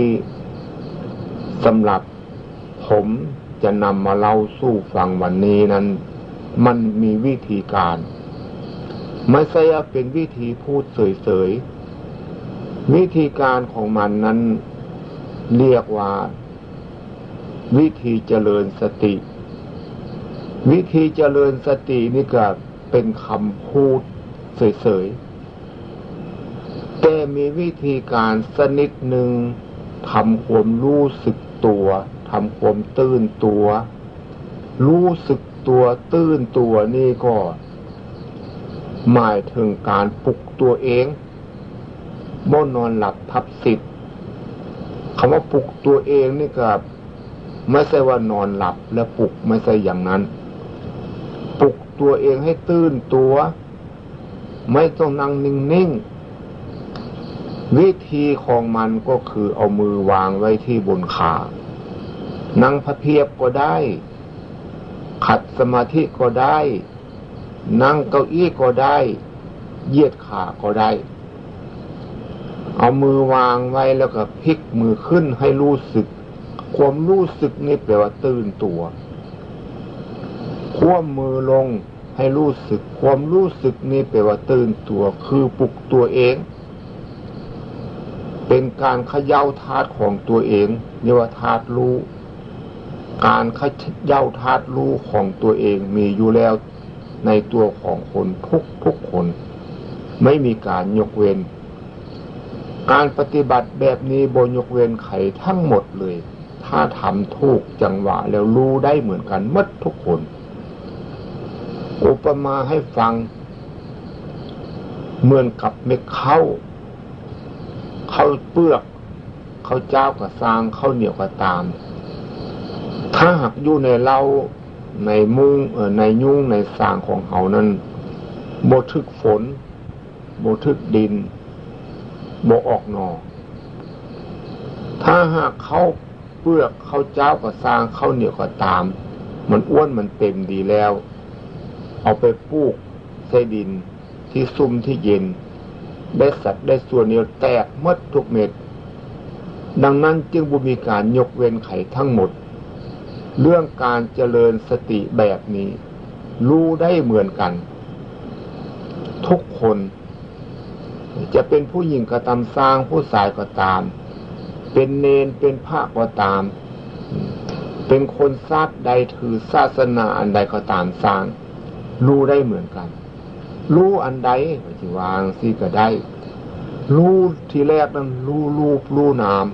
Speaker 1: สำหรับผมจะนำมาเล่าสู่ฟังวันนี้นั้น มันมีวิธีการ ไม่ใช่เป็นวิธีพูดเฉยๆ วิธีการของมันนั้นเรียกว่า วิธีเจริญสติ วิธีเจริญสตินี่ก็เป็นคำพูดเฉยๆ แต่มีวิธีการสนิดหนึ่งทำความรู้สึกตัวทำความตื่นตัว รู้สึกตัวตื่นตัวนี่ก็ หมายถึงการปลุกตัวเองบ่นอนหลับทับสิทธิ์คำว่าปลุกตัวเองนี่ก็ไม่ใช่ว่านอนหลับแล้วปลุกไม่ใช่อย่างนั้น ปลุกตัวเองให้ตื่นตัว ไม่ต้องนั่งนิ่งๆ วิธีของมันก็คือเอามือวางไว้ที่บนขานั่งพระเพียบก็ได้ ขัดสมาธิก็ได้ นั่งเก้าอี้ก็ได้เยียดขาก็ได้ เอามือวางไว้แล้วก็พลิกมือขึ้นให้รู้สึก ความรู้สึกนี่แปลว่าตื่นตัวคว่ำมือลงให้รู้สึก ความรู้สึกนี่แปลว่าตื่นตัว คือปลุกตัวเอง เป็นการขย่าธาตุของตัวเองเรียกว่าธาตุรู้ การขย่าธาตุรู้ของตัวเองมีอยู่แล้ว ในตัวของคนทุกทุกคน ไม่มีการยกเว้น การปฏิบัติแบบนี้บนยกเว้นไขทั้งหมดเลย ถ้าทำถูกจังหวะแล้วรู้ได้เหมือนกันมดทุกคน อุปมาให้ฟัง เหมือนกับเม็ดข้าวข้าวเปลือกข้าวเจ้าก็สร้างข้าวเหนียวก็ตาม ถ้าหากอยู่ในเล่า ในมุ้งในยุ่งในสางของเขานั้นโบทึกฝนโบทึกดินโบออกนอถ้าหากเขาเปลือกเขาเจ้าก็สร้างเขาเหนียวก็ตาม มันอ้วนมันเต็มดีแล้ว เอาไปปลูกใส่ดินที่ซุ่มที่เย็น ได้สัตว์ได้ส่วนเนียวแตกมดทุกเม็ด ดังนั้นจึงบุมีการยกเว้นไข่ทั้งหมด เรื่องการเจริญสติแบบนี้ รู้ได้เหมือนกัน ทุกคน จะเป็นผู้หญิงก็ตามสร้างผู้ชายก็ตาม เป็นเนนเป็นพระก็ตาม เป็นคนซาดใดถือศาสนาอันใดก็ตามสร้าง รู้ได้เหมือนกัน รู้อันใดที่วางสิก็ได้ รู้ทีแรกนั้นรู้รูปรู้นาม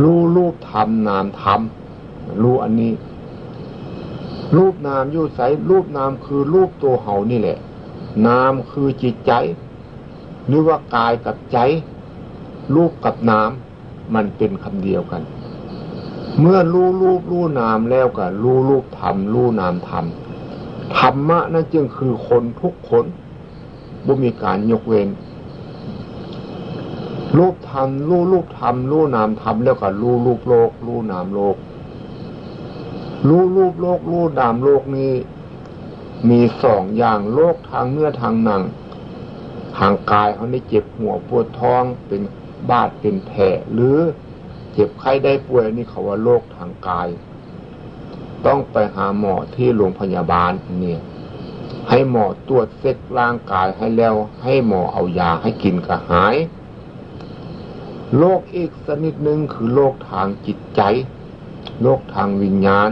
Speaker 1: รู้รูปทำนามทำรู้อันนี้ รูปนามยู่ใสรูปนามคือรูปตัวเฮานี่แหละ นามคือจิตใจนึกว่ากายกับใจ รูปกับนามมันเป็นคำเดียวกัน เมื่อรู้รูปรู้นามแล้วก็รู้รูปทำรู้นามทำธรรมะนั่นจึงคือคนทุกคนบ่มีการยกเว้น รูปธรรมรู้รูปธรรมรู้นามธรรมแล้วก็รู้รูปโลก รู้นามโลก รู้รูปโลก รู้นามโลกนี้ มีสองอย่างโลกทางเนื้อทางหนังทางกายเขาได้เจ็บหัวปวดท้องเป็นบาดเป็นแผลหรือเจ็บไข้ได้ป่วยนี่เขาว่าโรคทางกาย ต้องไปหาหมอที่โรงพยาบาลเนี่ยให้หมอตรวจเซ็กร่างกายให้แล้ว ให้หมอเอายาให้กินก็หาย โรคอีกชนิดหนึ่งคือโรคทางจิตใจโรคทางวิญญาณ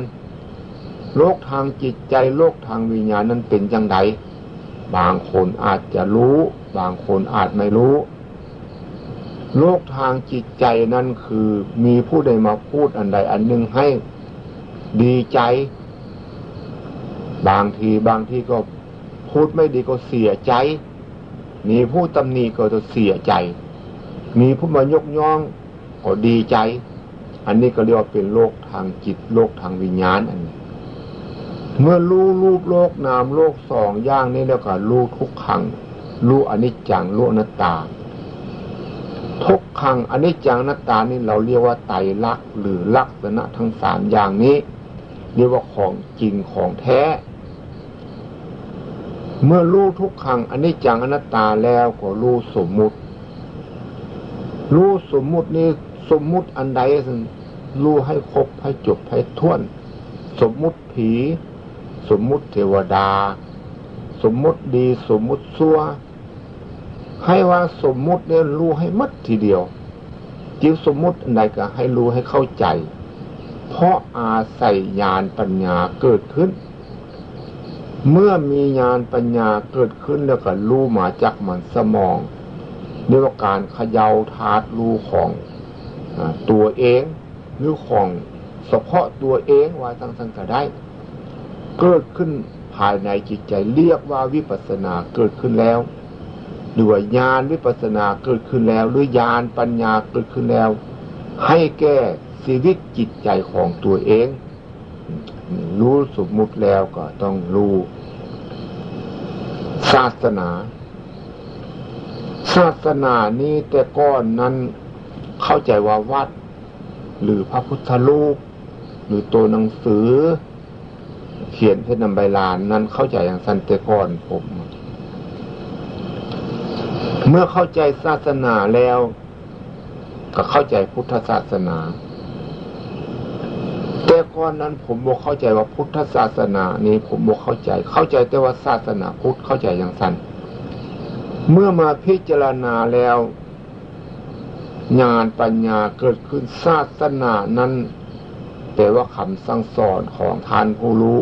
Speaker 1: โรคทางจิตใจโรคทางวิญญาณนั้นเป็นอยังไงบางคนอาจจะรู้ บางคนอาจไม่รู้โรคทางจิตใจนั้นคือมีผู้ใดมาพูดอันใดอันหนึ่งให้ดีใจ บางทีบางทีก็พูดไม่ดีก็เสียใจ มีผู้ตำหนิก็จะเสียใจ มีผู้มายกย่องก็ดีใจ อันนี้ก็เรียกว่าเป็นโลกทางจิตโลกทางวิญญาณอันนี้ เมื่อรู้รูปโลกนามโลกสองอย่างนี้แล้วก็รู้ทุกขังรู้อนิจจังรู้อนัตตา ทุกขังอนิจจังอนัตตานี่เราเรียกว่าไตรลักษณ์หรือลักษณะทั้งสามอย่างนี้ เรียกว่าของจริงของแท้ เมื่อรู้ทุกขังอันนี้จังอนัตตาแล้วก็รู้สมมุติ รู้สมมุตินี้สมมุติอันใดรู้ให้ครบให้จบให้ท้วน สมมุติผี สมมุติเทวดา สมมุติดี สมมุติซัวให้ว่าสมมุติเนี่ยรู้ให้มัดทีเดียวจิตสมมุติอันใดก็ให้รู้ให้เข้าใจ เพราะอาศัยญาณปัญญาเกิดขึ้น เมื่อมีญาณปัญญาเกิดขึ้นแล้วก็รู้มาจากมันสมอง เรียกว่าการเขย่าธาตุรูของอตัวเองหรือของเฉพาะตัวเองว่าทั้งสังก็ได้ เกิดขึ้นภายในจิตใจเรียกว่าวิปัสสนาเกิดขึ้นแล้วหรือว่าญาณวิปัสนาเกิดขึ้นแล้ว หรือญาณปัญญาเกิดขึ้นแล้ว ให้แก้ชีวิตจิตใจของตัวเอง รู้สมมุติแล้วก็ต้องรู้ศาสนา ศาสนานี้แต่ก้อนนั้นเข้าใจว่าวัด หรือพระพุทธรูปหรือตัวหนังสือ เขียนเพชรนำใบลานนั้นเข้าใจอย่างสันเตก้อนผม เมื่อเข้าใจศาสนาแล้ว ก็เข้าใจพุทธศาสนา แต่ก่อนนั้นผมบอกเข้าใจว่าพุทธศาสนานี้ผมบอกเข้าใจ เข้าใจแต่ว่าศาสนาพุทธเข้าใจอย่างสั้น เมื่อมาพิจารณาแล้วญาณปัญญาเกิดขึ้นศาสนานั้นแต่ว่าคำสั่งสอนของท่านผู้รู้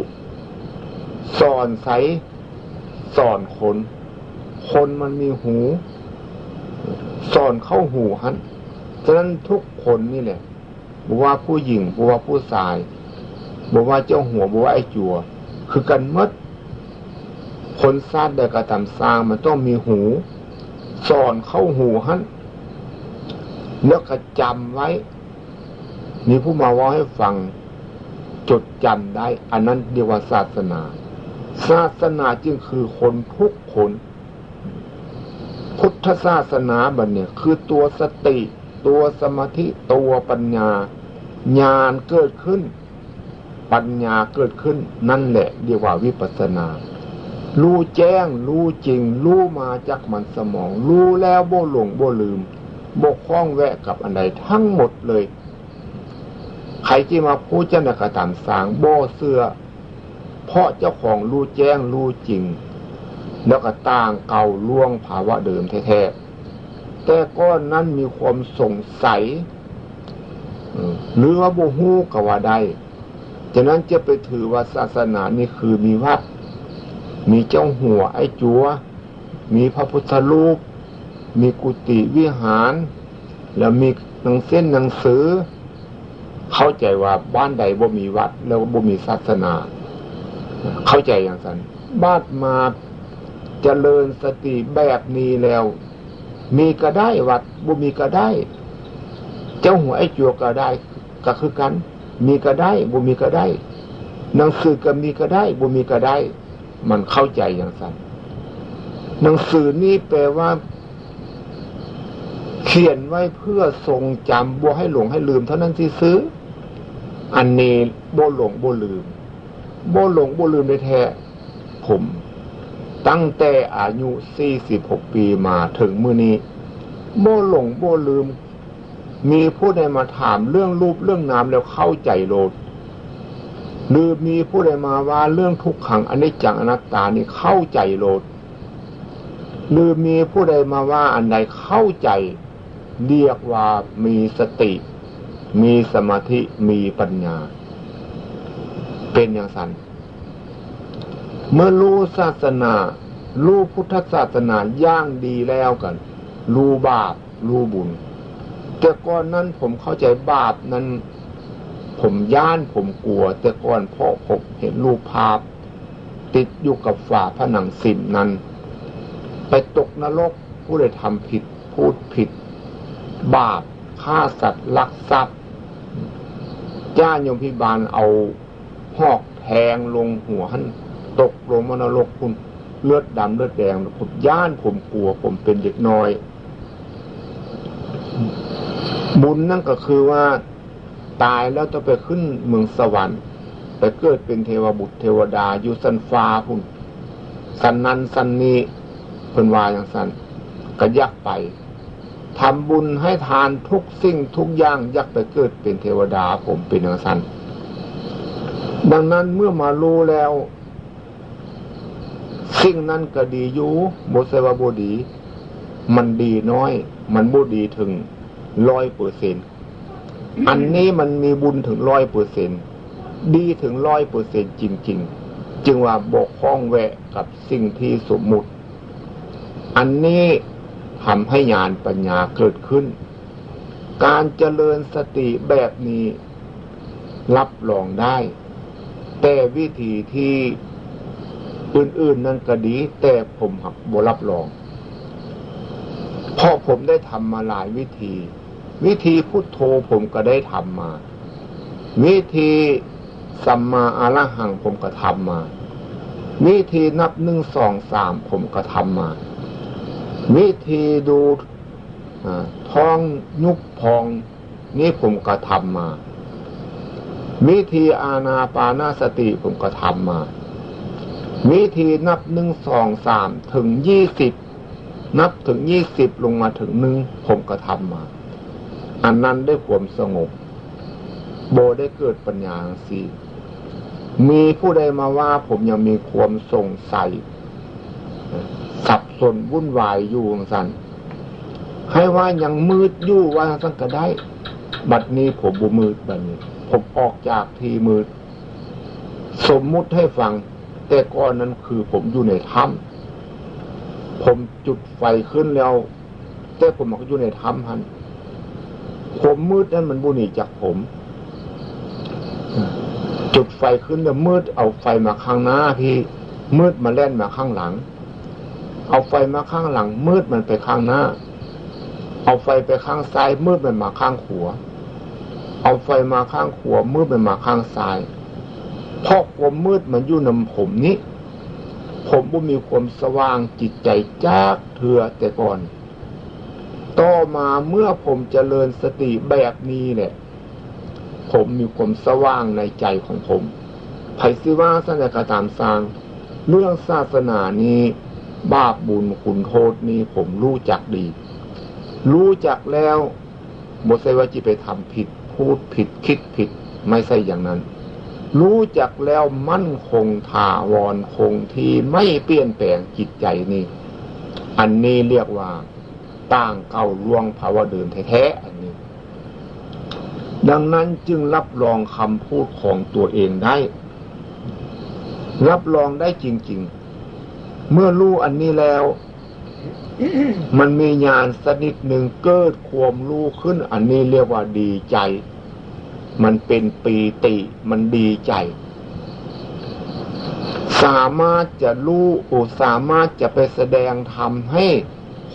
Speaker 1: สอนใสสอนคน คนมันมีหู สอนเข้าหูฮันฉะนั้นทุกคนนี่แหละบอกว่าผู้หญิงบอกว่าผู้ชายบอกว่าเจ้าหัวบอกว่าไอ้จัว คือกันมด คนสร้างได้กระทำสร้างมันต้องมีหู สอนเข้าหูฮันแล้วก็จำไว้ มีผู้มาว่าให้ฟัง จดจำได้ อันนั้นเรียกว่าศาสนา ศาสนาจึงคือคนทุกคน พุทธศาสนาบันเนี่ยคือตัวสติ ตัวสมาธิตัวปัญญาญาณเกิดขึ้น ปัญญาเกิดขึ้น นั่นแหละเรียกว่าวิปัสนา รู้แจ้ง รู้จริง รู้มาจากมันสมอง รู้แล้วโบหลงโบลืมบกคล้องแวะกับอันใดทั้งหมดเลย ใครที่มาพูดเจ้าหน้ากระตามสางโบเสือเพราะเจ้าของรู้แจ้ง รู้จริง แล้วก็ต่างเก่าล่วงภาวะเดิมแท้ๆแต่ก้อนนั้นมีความสงสัยหรือว่าโบฮู้ก็ว่าได้ฉะนั้นจะไปถือว่าศาสนานี่คือมีวัด มีเจ้าหัวไอ้จัว มีพระพุทธรูป มีกุฏิวิหาร แล้วมีหนังเส้นหนังสือ เข้าใจว่าบ้านใดบ่มีวัด แล้วบ่มีศาสนา เข้าใจอย่างนั้นบ้านมาจเจริญสติแบบนี้แล้ว มีก็ได้วัดบ่มีก็ได้ เจ้าหัวไอ้จัวก็ได้ก็คือกัน มีก็ได้บ่มีก็ได้หนังสือก็มีก็ได้บ่มีก็ได้ มันเข้าใจอย่างนั้นหนังสือนี้แปลว่า เขียนไว้เพื่อทรงจำบัวให้หลงให้ลืมเท่านั้นที่ซื้อ อันนี้โบหลงโบลืมโบหลงโบลืมในแท้ผม ตั้งแต่อายุสี่สิบหกปีมาถึงมือนี้โบหลงโบลืม มีผู้ใดมาถามเรื่องรูปเรื่องนามแล้วเข้าใจโลด หรือมีผู้ใดมาว่าเรื่องทุกขังอนนี้จังอนัตตานี่เข้าใจโลดหรือมีผู้ใดมาว่าอันใดเข้าใจเรียกว่ามีสติ มีสมาธิมีปัญญา เป็นอย่างสันเมื่อรู้ศาสนารู้พุทธศาสนาย่างดีแล้วกัน รู้บาปรู้บุญ แต่ก่อนนั้นผมเข้าใจบาปนั้น ผมย่านผมกลัว แต่ก่อนพราะผมเห็นรูปภาพ ติดอยู่กับฝาผนังสินนั้น ไปตกนรกผู้ใดทำผิด พูดผิด บาปฆ่าสัตว์ลักทรัพย์จ้าโยมพิบาลเอาหอกแทงลงหัวหันตกลงมนรกคุณเลือดดำเลือดแดงผมย่านผมกลัว ผมเป็นเด็กน้อย บุญนั่นก็คือว่า ตายแล้วจะไปขึ้นเมืองสวรรค์ไปเกิดเป็นเทวบุตรเทวดาอยู่สันฟ้าพุ่นสันนันสันนี้เพิ่นวาอย่างสันก็ยักไปทำบุญให้ทานทุกสิ่งทุกอย่างยักไปเกิดเป็นเทวดาผมเป็นอย่างนั้นดังนั้นเมื่อมารู้แล้ว สิ่งนั้นก็ดีอยู่โมเสวาบดี มันดีน้อย มันบูดีถึงร้อยเปอร์เซ็น อันนี้มันมีบุญถึงร้อยเปอร์เซ็นดีถึงร้อยเปอร์เซ็นจริง ๆ จึงว่าบกพ้องแวะกับสิ่งที่สมมุติ อันนี้ทำให้ญาณปัญญาเกิดขึ้น การเจริญสติแบบนี้รับรองได้ แต่วิธีที่อื่นๆนั้นก็ดี แต่ผมหักบรับรอง เพราะผมได้ทำมาหลายวิธี วิธีพุทโธผมก็ได้ทำมา วิธีสัมมาอรหังผมก็ทำมา วิธีนับหนึ่งสองสามผมก็ทำมา วิธีดูท้องยุบพอง นี่ผมก็ทำมา วิธีอาณาปานาสติผมก็ทำมา วิธีนับหนึ่งสองสามถึงยี่สิบนับถึงยี่สิบลงมาถึงหนึ่งผมก็ทำมา อันนั้นได้ความสงบโบได้เกิดปัญญาสีมีผู้ใดมาว่าผมยังมีความสงสัยสับสนวุ่นวายอยู่สันให้ว่ายังมืดอยู่ว่าสังก็ได้ บัดนี้ผมบุมืดบัดนี้ ผมออกจากทีมืด สมมุติให้ฟัง แต่ก่อนนั้นคือผมอยู่ในถ้ำผมจุดไฟขึ้นแล้ว แต่ผมก็อยู่ในถ้ำฮัน ผมมืดนั้นมันบุหนีจากผม จุดไฟขึ้นแล้วมืดเอาไฟมาข้างหน้าพี่ มืดมาแล่นมาข้างหลัง เอาไฟมาข้างหลัง มืดมันไปข้างหน้า เอาไฟไปข้างซ้าย มืดไปมาข้างขวาเอาไฟมาข้างขวามืดไปมาข้างซ้ายเพราะความมืดมันอยู่นำผมนี้ ผมบ่มีความสว่างจิตใจจากเถื่อแต่ก่อน ต่อมาเมื่อผมเจริญสติแบบนี้เนี่ย ผมมีความสว่างในใจของผมไผ่ซิว่าสัญญาตามสร้าง เรื่องศาสนานี้บาปบุญคุณโทษนี้ผมรู้จักดี รู้จักแล้วบทใส่ว่าจิไปทำผิด พูดผิดคิดผิดไม่ใช่อย่างนั้น รู้จักแล้วมั่นคงถาวรคงที่ไม่เปลี่ยนแปลงจิตใจนี้อันนี้เรียกว่า ต่างเก่าล่วงภาวะเดินแท้ๆอันนี้ ดังนั้นจึงรับรองคำพูดของตัวเองได้ รับรองได้จริง ๆ เมื่อรู้อันนี้แล้ว มันมีญาณสนิดหนึ่งเกิดความรู้ขึ้น อันนี้เรียกว่าดีใจ มันเป็นปีติมันดีใจสามารถจะรู้สามารถจะไปแสดงทำให้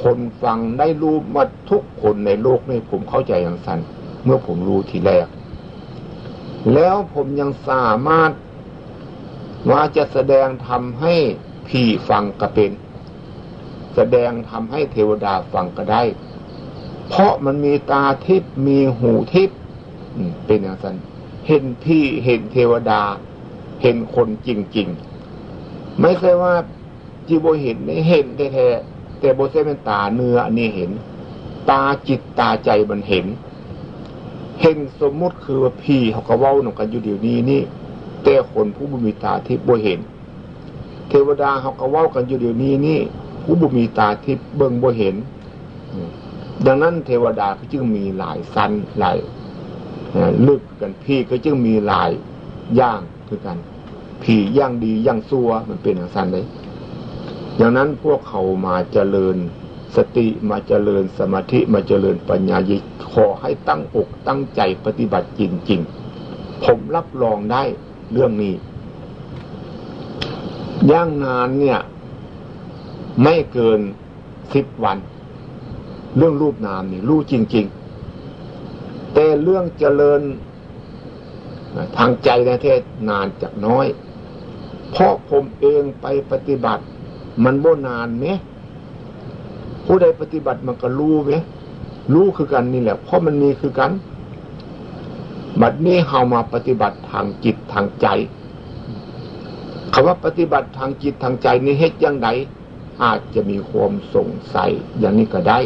Speaker 1: คนฟังได้รู้มาทุกคนในโลกนี้ผมเข้าใจอย่างสั้นเมื่อผมรู้ทีแรก แล้วผมยังสามารถว่าจะแสดงทำให้พี่ฟังก็เป็น แสดงทำให้เทวดาฟังก็ได้ เพราะมันมีตาทิพมีหูทิพเป็นอย่างนั้นเห็นพี่เห็นเทวดา เห็นคนจริง ๆ ไม่ใช่ว่าจีโบเห็นไม่เห็นแท้ๆ แต่โบเซเป็นตาเนื้ออันนี้เห็น ตาจิตตาใจมันเห็น เห็นสมมุติคือว่าพี่เขาก็เว้าหนกันอยู่เดี๋ยวนี้นี่ แต่คนผู้บุมีตาทิพย์บ่เห็น เทวดาเขาก็เว้ากันอยู่เดี๋ยวนี้นี่ ผู้บุมีตาทิพย์เบิ่งบ่เห็น ดังนั้นเทวดาก็จึงมีหลายสั้นหลายลึกกันพี่ก็จึงมีหลายย่างคือกัน ผีย่างดีย่างซัวมันเป็นอย่างสั้นเลย ดังนั้นพวกเขามาเจริญสติมาเจริญสมาธิมาเจริญปัญญายิขอให้ตั้งอกตั้งใจปฏิบัติจริง ๆ ผมรับรองได้เรื่องนี้ ย่างนานเนี่ย ไม่เกินสิบวัน เรื่องรูปนามนี่รู้จริง ๆ แต่เรื่องเจริญทางใจในเทศนานจากน้อย เพราะผมเองไปปฏิบัติ มันโบนานไหมผู้ใดปฏิบัติมันก็รู้ไหมรู้คือกันนี่แหละ เพราะมันมีคือกัน บัดนี้เฮามาปฏิบัติทางจิตทางใจคำว่าปฏิบัติทางจิตทางใจนี่เฮ็ดยังไงอาจจะมีความสงสัยอย่างนี้ก็ได้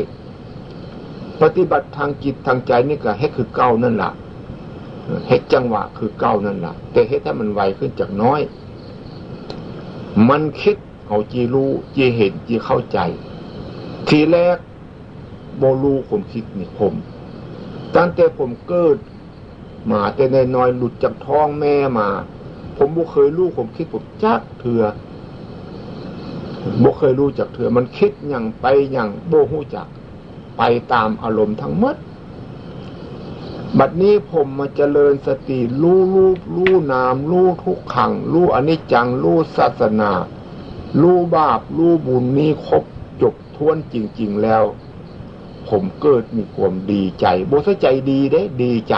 Speaker 1: ปฏิบัติทางจิตทางใจนี่ก็เฮ็ดคือเก้านั่นแหละเฮ็ดจังหวะคือเก้านั่นแหละแต่เฮ็ดให้มันไวขึ้นจากน้อย มันคิด เอาจีรู้จีเห็นจีเข้าใจ ทีแรกโบลูผมคิดนี่ผม ตั้งแต่ผมเกิดมาแต่ในน้อยหลุดจากท้องแม่มา ผมบ่เคยรู้ผมคิดผมจักเถื่อบ่เคยรู้จักเถื่อมันคิดอย่างไปอย่างโบหูจัก ไปตามอารมณ์ทั้งหมดบัดนี้ผมมาเจริญสติรู้รูปรู้นามรู้ทุกขังรู้อนิจจังรู้ศาสนา รู้บาปรู้บุญนี้ครบจบทวนจริง ๆแล้ว ผมเกิดมีความดีใจโบสใจดีได้ดีใจ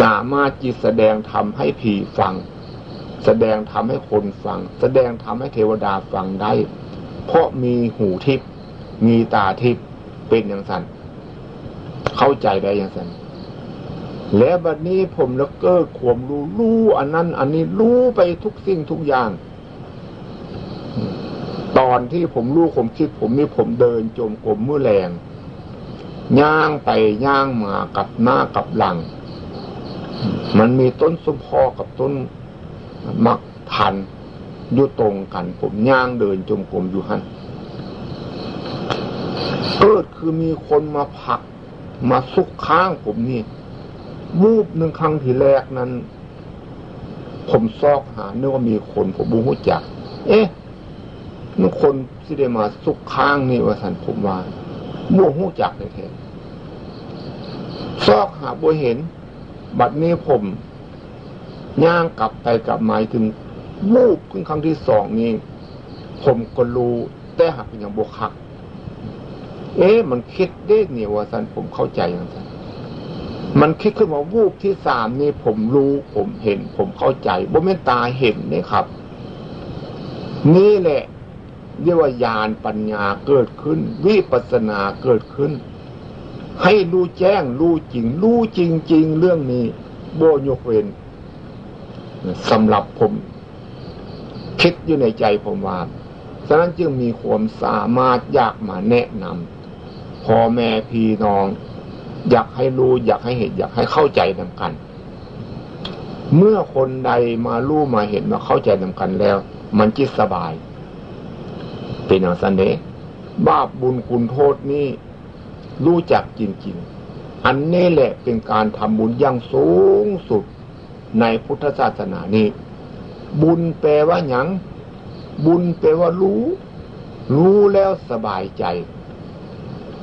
Speaker 1: สามารถจิตแสดงทำให้ผีฟัง แสดงทำให้คนฟัง แสดงทำให้เทวดาฟังได้ เพราะมีหูทิพย์มีตาทิพย์เป็นอย่างสันเข้าใจได้อย่างสันแล้วบัดนี้ผมแล้วเกิดความรู้รู้อันนั้น อันนี้รู้ไปทุกสิ่งทุกอย่าง ตอนที่ผมรู้ผมคิดผมนี่ผมเดินจมกลมมือแรงย่างไปย่างมากับหน้ากับหลัง มันมีต้นสมพอกับต้นมักทันอยู่ตรงกัน ผมย่างเดินจมกลมอยู่หันเกิดคือมีคนมาผัก มาซุกข้างผมนี่วูบหนึ่งครั้งที่แรกนั้น ผมซอกหาเนื้อว่ามีคนผมบูหัวจัก เอ๊ะ นุคนที่ได้มาสุกค้างนี่ว่าสันผมว่าบ่หูจักเลยแท้ซอกหาบ่เห็น บัดนี้ผมย่างกลับไปกลับมาถึงวูบขึ้นครั้งที่สองนี้ ผมก็รู้แต่หักเป็นอย่างบวคัก เอ๊ะมันคิดได้เนี่ยว่าสันผมเข้าใจอย่างนั้นมันคิดขึ้นมาวูบที่สามนี่ผมรู้ผมเห็น ผมเข้าใจบ่แม่ตาเห็นนี่ครับ นี่แหละ เรียกว่าญาณปัญญาเกิดขึ้น วิปัสนาเกิดขึ้น ให้รู้แจ้งรู้จริง รู้จริง ๆ เรื่องนี้โบยกเว้นสำหรับผม คิดอยู่ในใจผมว่าฉะนั้นจึงมีความสามารถอยากมาแนะนำพ่อแม่พี่น้อง อยากให้รู้ อยากให้เห็น อยากให้เข้าใจนำกัน เมื่อคนใดมารู้มาเห็นมาเข้าใจนำกันแล้ว มันจิตสบาย เป็นอย่างสันเดบาปบุญคุณโทษนี่รู้จักจริงๆ อันนี้แหละเป็นการทำบุญอย่างสูงสุดในพุทธศาสนานี้ บุญแปลว่าหยังบุญแปลว่ารู้ รู้แล้วสบายใจ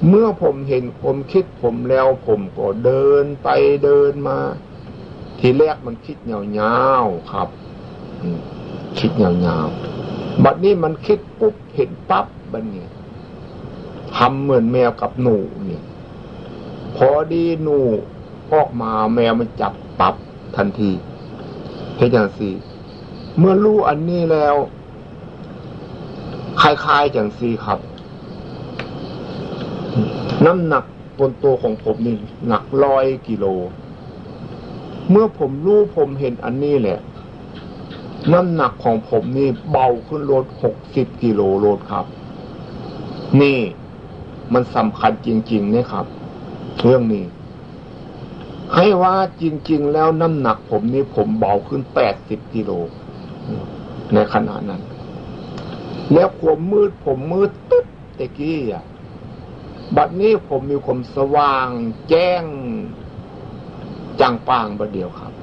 Speaker 1: เมื่อผมเห็นผมคิดผมแล้วผมก็เดินไปเดินมา ทีแรกมันคิดเงาๆครับ คิดเงาๆ บัดนี้มันคิดปุ๊บเห็นปั๊บบันเนี่ยทำเหมือนแมวกับหนูเนี่ย พอดีหนูออกมาแมวมันจับปั๊บทันทีเห็นอย่างสิเมื่อรู้อันนี้แล้วคล้ายๆอย่างซีครับ น้ำหนักบนตัวของผมนี่หนักร้อยกิโล เมื่อผมรู้ผมเห็นอันนี้แหละ น้ำหนักของผมนี่เบาขึ้นลดหกสิบกิโลโลดครับ นี่มันสำคัญจริงๆนี่ครับ เรื่องนี้ ให้ว่าจริง ๆ แล้วน้ำหนักผมนี่ผมเบาขึ้นแปดสิบกิโลในขณะนั้น แล้วความมืดผมมืดตึ๊บตะกี้อะบัดนี้ผมมีความสว่าง แจ้งจังปางบัดเดียวครับ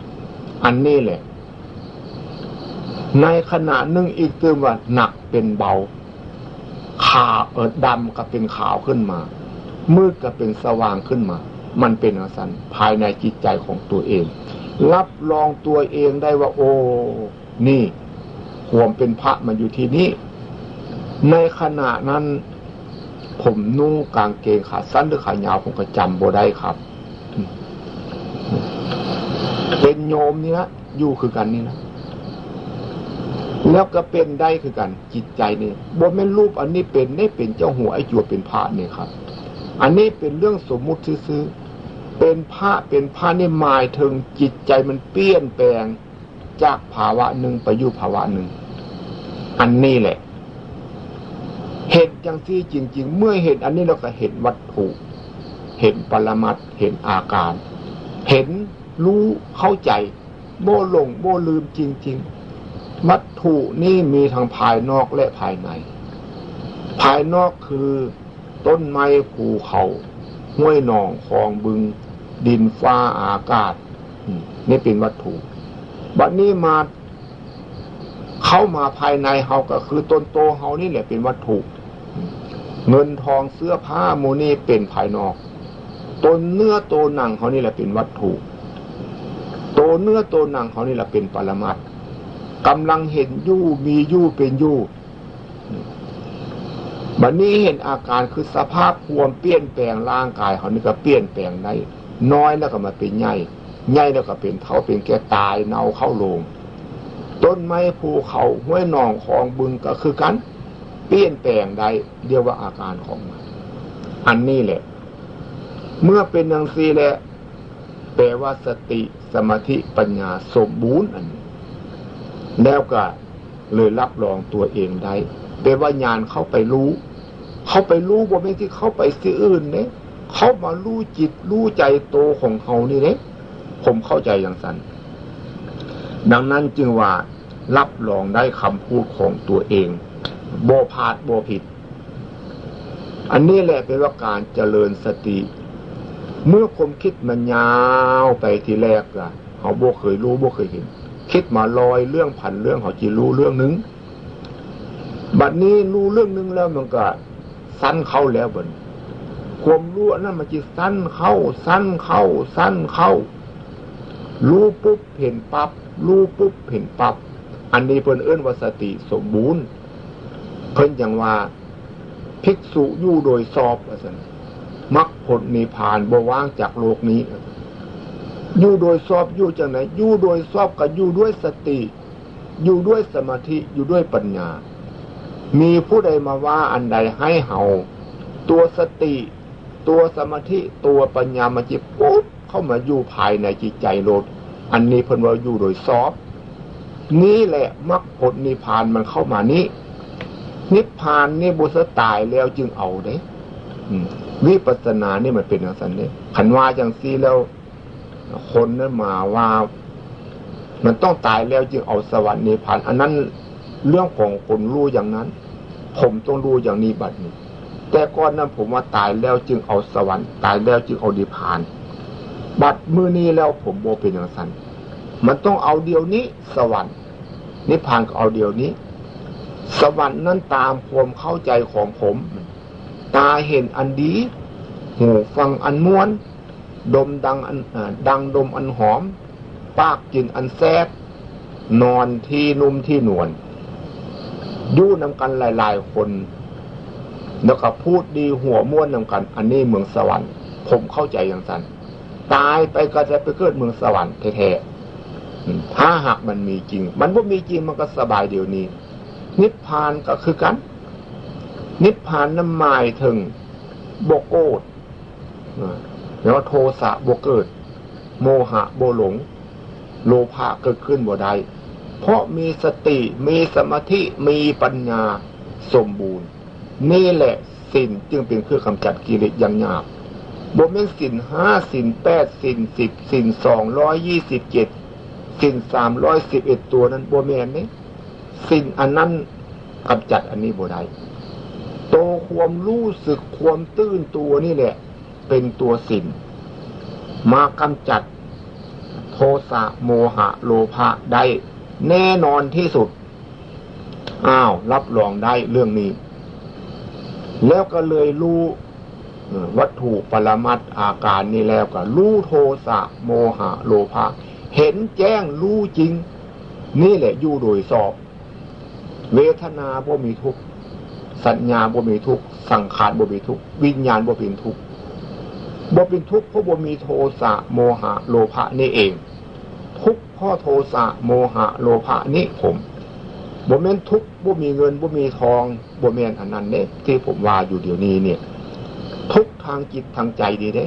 Speaker 1: อันนี้แหละ ในขณะนึ่งอีกตืมว่าหนักเป็นเบา ขาวเออดำก็เป็นขาวขึ้นมา มืดก็เป็นสว่างขึ้นมา มันเป็นอสันภายในจิตใจของตัวเอง รับรองตัวเองได้ว่า โอ้นี่ความเป็นพระมันอยู่ที่นี่ ในขณะนั้น ผมนุ่งกางเกงขาสั้นหรือขายาวผมก็จำโบได้ครับ เป็นโยมนี่นะอยู่คือกันนี่นะ แล้วก็เป็นได้คือกันจิตใจนี่บนแม่รูปอันนี้เป็นได้เป็นเจ้าหัวไอ้จัวเป็นพระนี่ครับ อันนี้เป็นเรื่องสมมุติซื้อเป็นพระเป็นพระนี่หมายถึงจิตใจมันเปลี่ยนแปลงจากภาวะหนึ่งไปอยู่ภาวะหนึ่ง อันนี้แหละ เห็นจังที่จริง ๆ เมื่อเห็น อันนี้เราก็เห็นวัตถุ เห็นปรมัตเห็นอาการ เห็นรู้เข้าใจโบหลงโบลืมจริง ๆ วัตถุนี่มีทั้งภายนอกและภายใน ภายนอกคือต้นไม้ภูเขาห้วยหนองคลองบึง ดินฟ้าอากาศนี่เป็นวัตถุ บัดนี้มาเข้ามาภายในเฮาก็คือต้นโตเฮานี่แหละเป็นวัตถุ เงินทองเสื้อผ้าโมนี่เป็นภายนอกตนเนื้อโตหนังเขานี่แหละเป็นวัตถุโตเนื้อโตหนังเขานี่แหละเป็นปรมัต กำลังเห็นยู่มียู่เป็นยู่บันนี้เห็นอาการคือสภาพควมเปลี่ยนแปลงร่างกายเขานี่ก็เปลี่ยนแปลงได้น้อยแล้วก็มาเป็นใหญ่ใหญ่แล้วก็เป็นเขาเป็นแก่ตายเน่าเข้าลง ต้นไม้ภูเขาห้วยหนองของบึงก็คือกัน เปลี่ยนแปลงได้เรียกว่าอาการของมันอันนี้แหละ เมื่อเป็นอย่างซีแหละแปลว่าสติสมาธิปัญญาสมบูรณ์อันนี้ แล้วก็เลยรับรองตัวเองได้แปลว่าญาณเข้าไปรู้ เข้าไปรู้ว่าไม่ที่เข้าไปสิ่อื่นเนี่ยเขามารู้จิตรู้ใจโตของเขานี่เนี่ยผมเข้าใจอย่างสั้นดังนั้นจึงว่ารับรองได้คำพูดของตัวเองโบพาดโบผิด อันนี้แหละเป็นว่าการเจริญสติ เมื่อผมคิดมันยาวไปทีแรกอะเขาโบเคยรู้โบเคยเห็น คิดมาลอยเรื่องผันเรื่องเขาจีรู้เรื่องนึง บัดนี้รู้เรื่องนึงแล้วมันก็สั้นเข้าแล้วบนความรู้นั่นมันจะสั้นเข้า สั้นเข้า สั้นเข้า รู้ปุ๊บเห็นปับ๊บรู้ปุ๊บเห็นปับ๊บอันนี้เพิ่นเอื้นวสติสมบูรณ์ เพิ่นอย่างว่าภิกษุอยู่โดยสอบสันมักผลนิพานบว่างจากโลกนี้ อยู่โดยสอบอยู่จากไหนอยู่โดยสอบกับอยู่ด้วยสติ อยู่ด้วยสมาธิอยู่ด้วยปัญญา มีผู้ใดมาว่าอันใดให้เห่า ตัวสติ ตัวสมาธิตัวปัญญามาจิปุ๊บเข้ามาอยู่ภายในจิตใจโลดอันนี้เพิ่นว่าอยู่โดยซอบ นี่แหละมรรคผลนิพพานมันเข้ามานี้นิพพานนี่บุษตายแล้วจึงเอาเด้วิปัสสนานี่มันเป็นอย่างนั้นเนี่ยขันว่าอย่างซีแล้ว คนนั้นมาว่า มันต้องตายแล้วจึงเอาสวรรค์นิพพาน อันนั้นเรื่องของคนรู้อย่างนั้น ผมต้องรู้อย่างนี้บัดนี้ แต่ก่อนนั้นผมว่าตายแล้วจึงเอาสวรรค์ ตายแล้วจึงเอานิพพาน บัดมือนี้แล้วผมโมเป็นอย่างนั้นมันต้องเอาเดียวนี้ สวรรค์นิพพานก็เอาเดียวนี้ สวรรค์นั้นตามความเข้าใจของผม ตาเห็นอันดีหูฟังอันม้วน ดมดังอันดังดมอันหอม ปากกินอันแซ่บนอนที่นุ่มที่นวลยู่นำกันหลาย ๆ คนแล้วก็พูดดีหัวม้วนนำกัน อันนี้เมืองสวรรค์ ผมเข้าใจอย่างนั้นตายไปก็จะไปเกิดเมืองสวรรค์แท้ถ้าหากมันมีจริง มันว่ามีจริงมันก็สบายเดี๋ยวนี้ นิพพานก็คือกัน นิพพานน้ำหมายถึงโบโกด แล้วโทสะโบเกิด โมหะบหลง โลภะเกิดขึ้นบ่ได้เพราะมีสติมีสมาธิมีปัญญาสมบูรณ์ นี่แหละสินจึงเป็นเครื่องกำจัดกิเลสอย่างหยาบบ่เม่นสินห้าสินแปดสินสิบสินสองร้อยยี่สิบเจ็ดสิ่งสามร้อยสิบเอ็ดตัวนั้นโบแมนนี่สิ่งอันนั้นกำจัดอันนี้โบได้โตความรู้สึกความตื้นตัวนี่แหละ เป็นตัวสิ่งมากำจัดโทสะโมหะโลภะได้แน่นอนที่สุด อ้าว รับรองได้เรื่องนี้ แล้วก็เลยรู้วัตถุปรมัตอาการนี้แล้วก็รู้โทสะโมหะโลภะเห็นแจ้งรู้จริง นี่แหละอยู่โดยสอบ เวทนาบ่มีทุกสัญญาบ่มีทุกสังขารบ่มีทุกวิญญาณบ่เป็นทุก บ่เป็นทุกข์เพราะบ่มีโทสะโมหะโลภะนี่เอง ทุกข์เพ่อโทสะโมหะโลภะนี่ผมบ่แม่นทุกข์บ่มีเงินบ่มีทองบ่แม่นอันนั้นเนี่ยที่ผมว่าอยู่เดี๋ยวนี้เนี่ย ทุกทางจิตทางใจดีเด้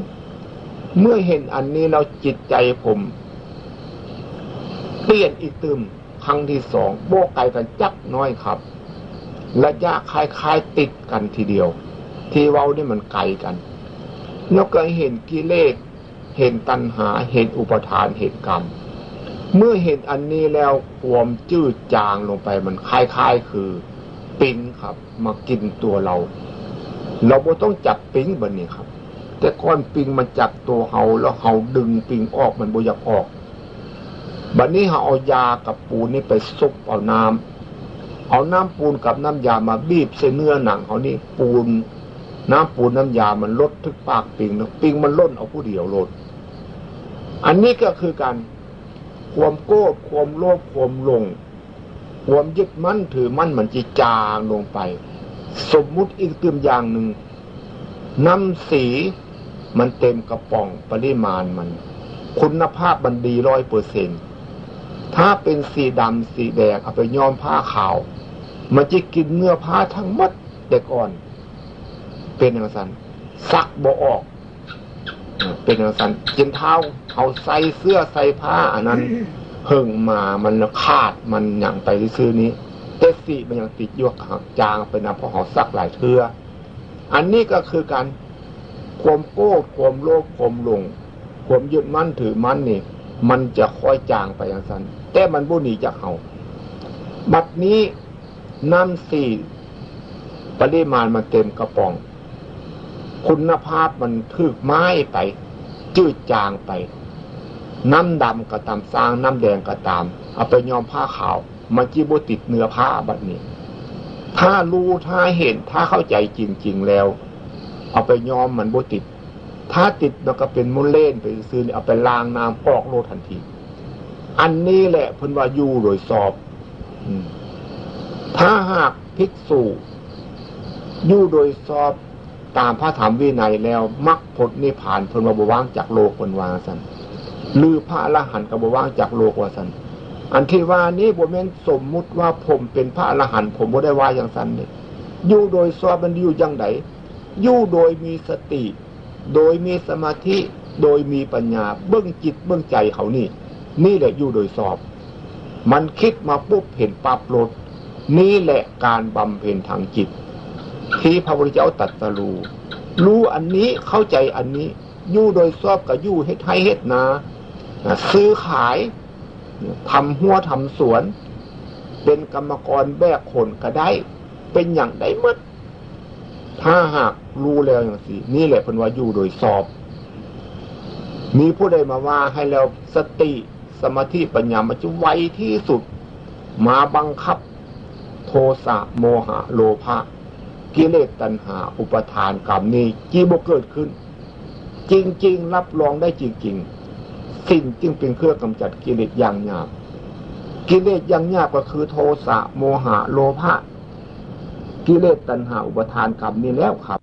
Speaker 1: เมื่อเห็นอันนี้เราจิตใจผม เปลี่ยนอีกตึมครั้งที่สองโบกไก่กันจักน้อยครับระยะคล้ายๆติดกันทีเดียว ที่เว้านี่มันไกลกัน แล้วก็เห็นกิเลส เห็นตัณหา เห็นอุปทาน เห็นกรรม เมื่อเห็นอันนี้แล้วความจืดจางลงไปมันคล้ายๆคือปิ้งครับ มากินตัวเรา เราไม่ต้องจับปิ้งแบบนนี้ครับ แต่ก้อนปิ้งมันจับตัวเฮาแล้วเฮาดึงปิ้งออกมันบ่อยากออกบัดนนี้เขาเอายากับปูนนี่ไปซุปเอาน้ำเอาน้ำปูนกับน้ำยามาบีบใส่เนื้อหนังเขานี่ปูน น้ำปูนน้ำยามันลดทึกปากปิงปิงมันล้นเอาผู้เดียวลดอันนี้ก็คือการความโกรธความโลภความหลงความยึดมั่นถือมั่นมันจีจางลงไป สมมุติอีกตืมอย่างหนึ่งน้ำสีมันเต็มกระป๋องปริมาณมัน คุณภาพมันดีร้อยเปอร์เซ็นถ้าเป็นสีดำสีแดงเอาไปย้อมผ้าขาว มันจะกินเนื้อผ้าทั้งหมดแต่ก่อน เป็นอย่างนั้นซักบ่ออก เป็นอย่างนั้นจนเท้าเอาใส่เสื้อใส่ผ้า อันนั้นเพิ่งมามันขาดมันอย่างไปซื้อนี้แต่สีมันยังติดยวกจางไปนะเพราะเขาซักหลายเทืออันนี้ก็คือการความโก้ความโลภความหลงความยึดมั่นถือมั่นนี่ มันจะค่อยจางไปอย่างนั้นแต่มันบุหนีจากเขาบัดนี้น้ำสี่ปริมาณมันเต็มกระป๋อง คุณภาพมันถึกไม้ไป จืดจางไป น้ำดำก็ตามสร้างน้ำแดงก็ตาม เอาไปย้อมผ้าขาวมันจีบติดเนื้อผ้าบัดนี้ ถ้ารู้ถ้าเห็นถ้าเข้าใจจริง ๆ แล้ว เอาไปย้อมมันบติด ถ้าติดมันก็เป็นมุลเล่นไปซื้อเอาไปล้างน้ำออกโลทันที อันนี้แหละพันว่าอยู่โดยสอบถ้าหากภิกษุยู่โดยสอบ ตามพระธรรมวินัยแล้วมักผลนิพพานเพิ่นมาบว่างจากโลกคนวางสันหรือพระอรหันต์กับบว่างจากโลกว่าสันอันที่ว่านี้บ่แม่นสมมุติว่าผมเป็นพระอรหันต์ผมบ่ได้ว่าอย่างสันนี่อยู่โดยสอบมันอยู่ยังไงอยู่โดยมีสติ โดยมีสมาธิโดยมีปัญญาเบื้องจิตเบื้องใจเขานี่ นี่แหละอยู่โดยสอบ มันคิดมาปุ๊บเห็นปั๊บลดนี่แหละการบำเพ็ญทางจิต ที่พระพุทธเจ้าตัดสรู้รู้อันนี้เข้าใจอันนี้ยู่โดยชอบกับยู่เฮ็ดให้เฮ็ดนาซื้อขายทำหัวทำสวน เป็นกรรมกรแบกขนก็ได้ เป็นอย่างไดมดถ้าหากรู้แล้วอย่างสินี่แหละเป็นว่าอยู่โดยสอบ มีผู้ใดมาว่าให้แล้วสติสมาธิปัญญามันจะไวที่สุด มาบังคับ โทสะโมหะโลภะ กิเลสตัณหา อุปทานกรรมนี้จีบเกิดขึ้น จริง ๆ รับรองได้จริง ๆ สิ่งจึงเป็นเครื่องกำจัดกิเลสอย่างหยาบกิเลสอย่างหยาบก็คือโทสะโมหะโลภะกิเลสตัณหาอุปทานกรรมนี้แล้วครับ